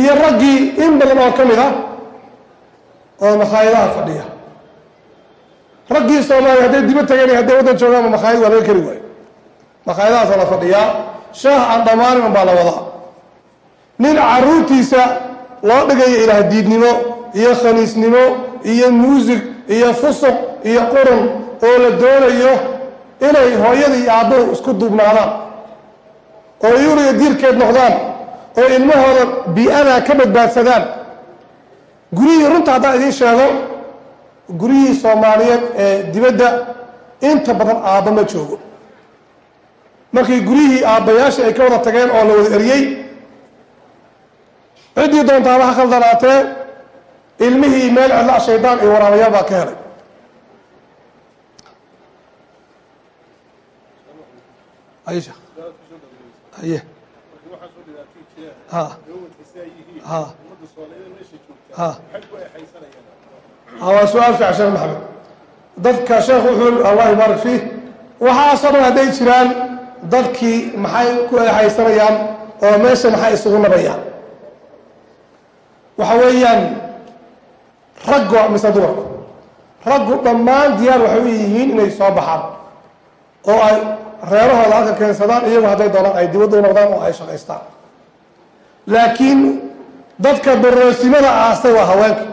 [SPEAKER 1] iyo raggii in badan oo ka mid a oo makhaayadaha fadhiya. Raggii soomaaliya hadday diba tagayn hadday waddan joogaanba makhaayad waa laga keri waayo makhaayadahaasoo la fadhiyaa shaah aan dhammaanin baa la wadaa. Nin caruurtiisa loo dhigayo ilaah diidnimo iyo khaniisnimo iyo muusig iyo fusuq iyo qurun oo la doonayo inay hooyada iyo aabbahu isku duubnaadaan. Oo yuuriga diirkeed noqdaan oo ilmahooda bii-ada ka badbaadsadaan. Guryihii runta haddaan idiin sheego guryihii soomaaliyeed ee dibadda inta badan aabba ma joogo markii guryihii aabbayaashii ay ka wada tageen oo la wada eriyey ciddii doontaaba ha khaldanaatee ilmihii meel cidla shaydaan iyo waraabayaal baa ka helay. Waa su'aal fiican sheekh maxamed. Dadka sheekh wuxuu allah yubaarik fiih. Waxaasoo dhan hadday jiraan dadkii maxay ku haysanayaan oo meesha maxay isugu nabayaan? Waxa weeyaan raggo mise dumarku? Raggu dhammaan diyaar waxay u yihiin inay soo baxaan oo ay reerahooda halka keensadaan iyagu hadday doonaan ay dibadda u noqdaan oo ay shaqaystaan. Laakiin dadka daroosimada aastay waa haweenka.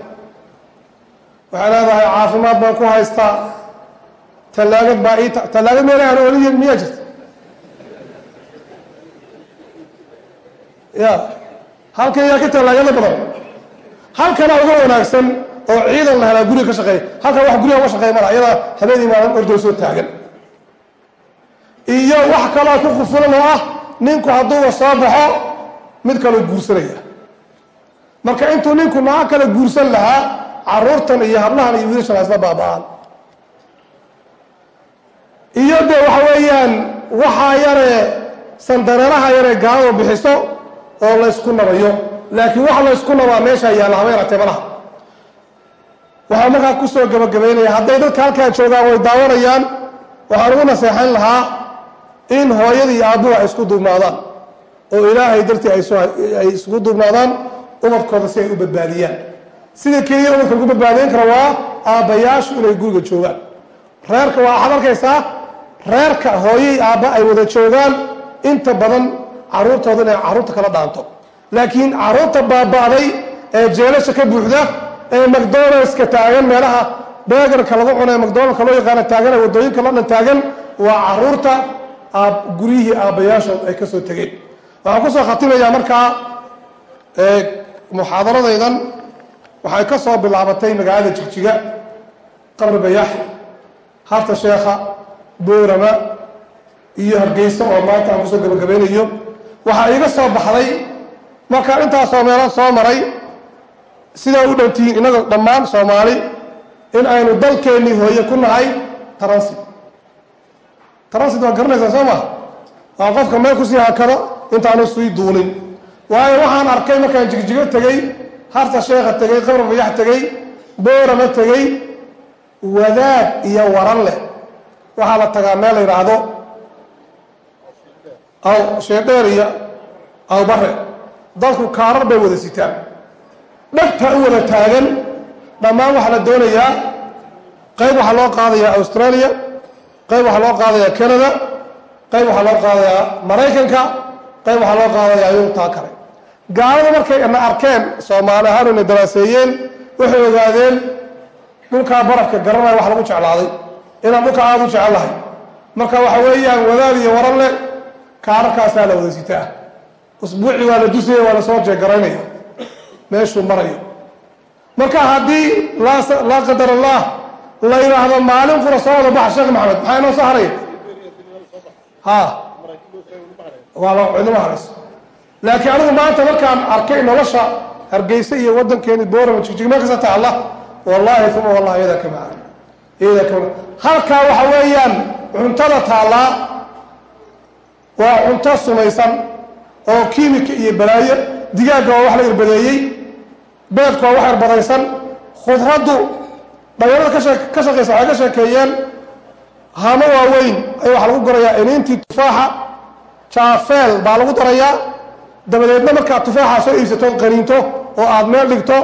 [SPEAKER 1] Waxay leedahay caafimaad baan ku haystaa. Tallaagad baa ii tallaagad meela aan oliya miyaa jirta ya. Halkan yaa ka tallaagada badan halkana uga wanaagsan oo ciidan la helaa guriga ka shaqeeya. Halkan wax guriga uga shaqeeya mala iyadaa habeenii maalin ordoo soo taagan. Iyo wax kaloo ku qufulan oo ah ninku hadduuba soo baxo mid kaloo guursanaya. Marka intuu ninku naag kale guursan lahaa caruurtan iyo hablahan iyo wiilashan isla baaba-aan. Iyo dee waxa weeyaan waxaa yaree sandareeraha yaree gaaladu bixiso oo laysku nabayo. Laakiin wax laysku nabaa meeshaa yaalla habeynatee malaha waxaa markaa ku soo gabagabaynaya hadday dadka halkaa joogaan way daawanayaan. Waxaan ugu naseexayn lahaa in hooyada iyo aabbuhu ay isku duubnaadaan oo ilaahay dartii ay isugu duubnaadaan umadkooda si ay u badbaadiyaan. Sida keliya umadka lagu badbaadiyan karo waa aabbayaashu inay guriga joogaan. Reerka waa waxaad arkaysaa reerka hooyay aabba ay wada joogaan inta badan caruurtooda inay carruurta kala dhaanto. Laakiin carruurta baaba'day ee jeelasha ka buuxda ee macdonaldska taagan meelaha beegarka lagu cunay macdonaldka loo yaqaana taagan ee waddooyinka london taagan waa carruurta guryihii aabbayaashood ay ka soo tegeen. Waxaan ku soo khatimayaa markaa muxaadaradaydan waxay ka soo bilaabatay magaalada jigjiga qabri bayax harta sheekha boorama iyo hargeysa oo maanta aan ku soo gabagabeynayo waxaa iiga soo baxday. Markaan intaasoo meelo soo maray sidaa u dhowtihiin innaga dhammaan soomaali in aynu dalkeennii hooye ku nahay taransit taransit waa garanaysaa soo maa waa qofka meel ku sii hakado intaanu sii duulin. Waayo waxaan arkay markaan jigjigo tegey harta sheekha tegey qabri bayax tegey boorama tegey wadaad iyo waran leh. Waxaa la tagaa meel la yidhaahdo aw sheedheer iyo awbare dadku kaarar bay wada sitaan. Dhagtaa u wada taagan dhammaan waxaa la doonayaa qayb waxaa loo qaadayaa australia qayb waxaa loo qaadayaa canada qayb waxaa loo qaadayaa maraykanka qayb waxaa loo qaadayaa yurubtaa kale. Gaalada markay na arkeen soomaali ahaan inay daraaseeyeen waxay ogaadeen dhulkaa barafka garanaya wax lagu jeclaaday. Inaan dhulka aada u jecel lahay marka waxa weeyaan wadaad iyo waran leh kaararkaasaa la wada sitaa usbuuci waa la dusaya waa la soo jeegaraynaya meeshuu marayo. Marka haddii laa qadar allah la yidhaahdo maalin qura soo wada baxa sheekh maxamed maxaa inoo soo ha. Waa cidnimo haras laakiin anigu maanta markaan arkay nolosha hargeysa iyo waddankeeni boorama jigjig meel kasta taalla wallaahi uma wallahi iyadaa ka macaan iyada ka halkaa waxa weeyaan cuntada taallaa waa cunto sumaysan oo kiimika iyo balaayo. Digaagga waa wax la irbadeeyey. Beedku waa wax irbadaysan khudraddu dhalinyarada ka shaqaysa waxay ka sheekeeyeen hamo waaweyn ayaa waxaa lagu gurayaa iniintii tufaaxa jaafeel baa lagu darayaa. Dabadeedna markaad tufaaxa soo iibsato qaniinto oo aada meel dhigto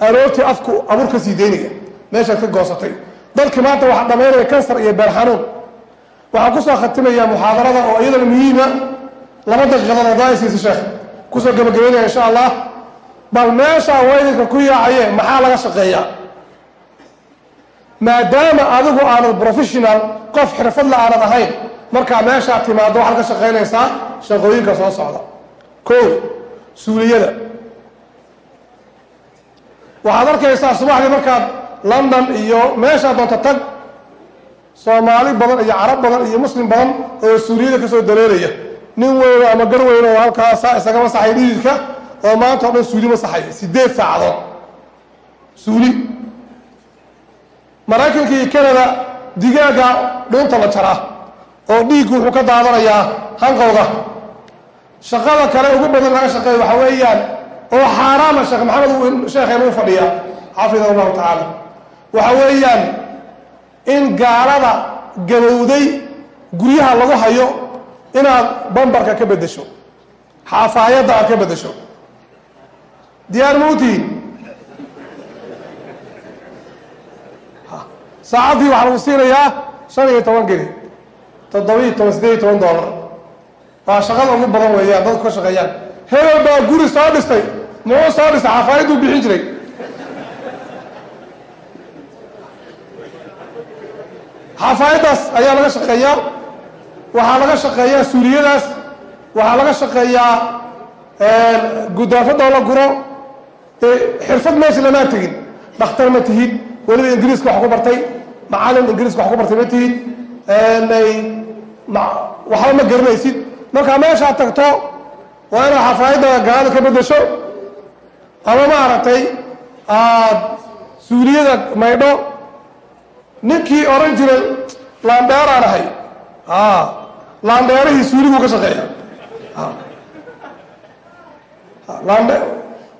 [SPEAKER 1] aroortii afku abuur ka sii daynaya meeshaad ka goosatay. Dalkii maanta waxaa dhamaynaya kansar iyo beer xanuun waxaan ku soo khatimayaa muxaadarada oo iyadana muhiima laba daqiiqadood oo daasiisa sheekh. Kusoo gabagabeynaya insha allah. Bal meeshaa waydinka ku yaacaye maxaa laga shaqeeyaa? Maadaama adigu aanad professional qof xirfadla aanad ahayn markaa meeshaa timaado waxaad ka shaqaynaysaa shaqooyinka soo socda. Ko suuliyada. Waxaad arkaysaa subaxdii markaad london iyo meeshaa doonta tag soomaali badan iyo carab badan iyo muslim badan oo suuliyada ka soo dareeraya. Nin weyn ama gar weyn oo halkaasaa isaga masaxay dhididka oo maanta o dhan suuli masaxay sideed saacadood. Suuli. Maraykanka iyo canada digaaga dhuunta la jaraa oo dhiiggu wuxuu ka daadanayaa hanqowga shaqada kale ugu badan laga shaqeeya waxaa weeyaan oo xaaraama sheekh maxamed sheekheenu u fadhiya xafidahu llahu tacaala waxa weeyaan in gaalada gabowday guryaha lagu hayo inaad bambarka ka beddesho xaafaayadda aad ka beddesho. Diyaar ma u tihiin? Saacaddii waxaa lagu siinayaa shan iyo toban geni toddoba-iyo toban siddeed iyo toban dollar. Waa shaqada ugu badan weeyaan dadku ka shaqeeyaan. Hebel baa guri soo dhistay muxuu soo dhistay? Xafaayaduu bixin jiray xafaayaddaas ayaa laga shaqeeyaa waxaa laga shaqeeyaa suuliyadaas waxaa laga shaqeeyaa gudaafadoo la guro xirfad meesha lamaa tegin. Dhakhtar ma tihid weliba ingiriiska wax ku bartay macalin ingiriiska wax ku bartay ma tihid waxba ma garanaysid markaa meeshaad tagto waa inaad xafaayadda gaalada ka beddesho ama maaragtay aada suuliyada maydho ninkii odhan jiray laandheeraan ahay. Laandheerihii suuliguu ka shaqeeya.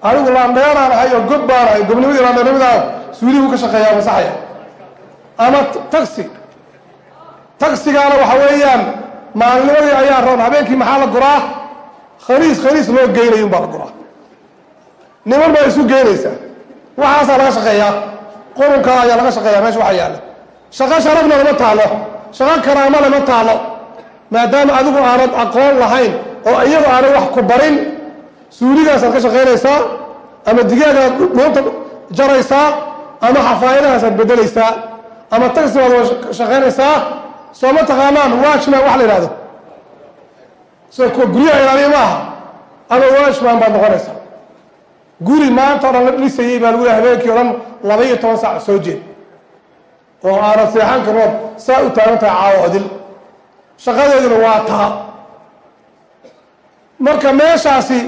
[SPEAKER 1] Anigu laandheeraan ahay oo gob baan ahay gobnimadii laandheernimada suuliguu ka shaqeeyaa masaxaya. Ama taxi. Taxigaana waxa weeyaan maalinimadii ayaa roon habeenkii maxaa la guraa? Khaniis khaniis loo geynayo baa la guraa. Niman baa isu geynaysaa waxaasaa laga shaqeeyaa. Qurunka ayaa laga shaqeeyaa meesha waxa yaalla shaqo sharafna lama taalo. Shaqo karaama lama taalo. Maadaama adigu aanad aqoon lahayn oo iyagu aanay wax ku barin suuligaasaad ka shaqaynaysaa ama digaagaad dhuunta jaraysaa ama xafaayadahaasaad bedelaysaa ama taxi baad shaqaynaysaa soo ma taqaanaan watchman wax la yidhahdo guryaha ilaaliya ma aha. Ama watchman baad noqonaysaa. Guri maanta o dhan la dhisayey baa lagu lehay habeenkii o dhan laba iyo toban saac soo jeed oo aanad seexan karood saa u taagan tahay caawo odil. Shaqadeeduna waa taa. Marka meeshaasi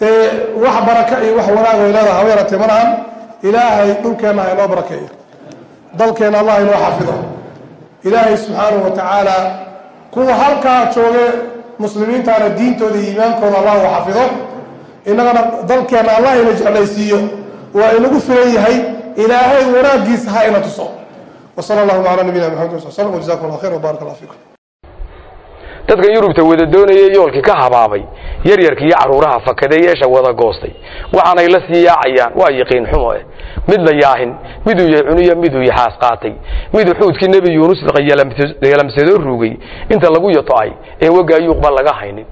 [SPEAKER 1] dee wax baraka iyo wax wanaag way leedaha haba yaratee ilaahay dhulkeenna ha inoo barakeeyo. Dalkeenna allah inoo xafido. Ilaahay subxaanahu wa tacaala kuwa halkaa jooge muslimiintaana diintooda iyo iimaankooda allah u xafido. Innagana dalkeenna allah ina jeclaysiiyo. Waa inagu filan yahay ilaahay wanaagiisa ha ina tuso wsala allahuma calaa nabiyina maxamed sal slm wjazakum allah khayr wbarak allah fiikum
[SPEAKER 2] dadka yurubta wada doonayay yoolkii ka habaabay yaryarka iyo carruuraha fakaday yeesha wada goostay waxaanay la sii yaacayaan waa yaqiin xumo eh mid la yaahin miduu yahay cuniya miduu yaxaas qaatay miduu xuudkii nebi yuunus yalamsadoo ruugay inta lagu yato'ay ee wagaayuuqba laga haynin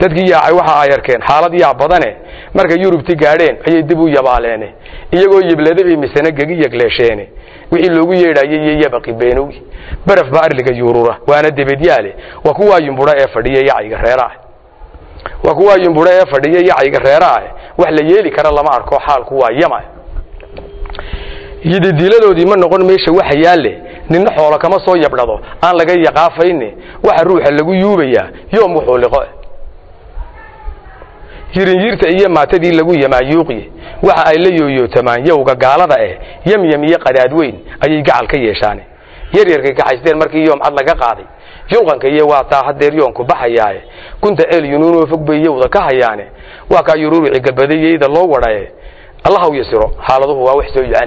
[SPEAKER 2] dadkii yaacay waxa ay arkeen xaalad yaa badane markay yurubti gaadheen ayay dib u yabaaleene iyagoo yibladabay misena gegi yegleesheene wixii loogu yeedhayay iyo yabaqi beenowgi baraf baa arliga yuurura waana debedyaale waa kuwaa yumbudha ee fadhiya yacyiga reeraah waa kuwaa yumbudha ee fadhiya yacyiga reeraah wax la yeeli kara lama arko xaalku waa yama. Yididiiladoodii ma noqon meesha waxa yaalle. Ninna xoolo kama soo yabdhado. Aan laga yaqaafayne. Waxa ruuxa lagu yuubayaa yoom wuxuu liqo yirinyiirta iyo maatadii lagu yamaayuuqye waxa ay la yooyootamaan yowga gaalada eh yemyem iyo qadaad weyn ayay gacal ka yeeshaane. Yaryarkay kaxaysteen markii yoom cad laga qaaday. Yulqanka iyo waa taa hadeer yoonku baxayaaye. Gunta eel yunuunoo fog bay yowda ka hayaane. Waa kaa yururuci galbadayeyda loo wadhaye allahaw yasiro xaaladuhu waa wax soo yacani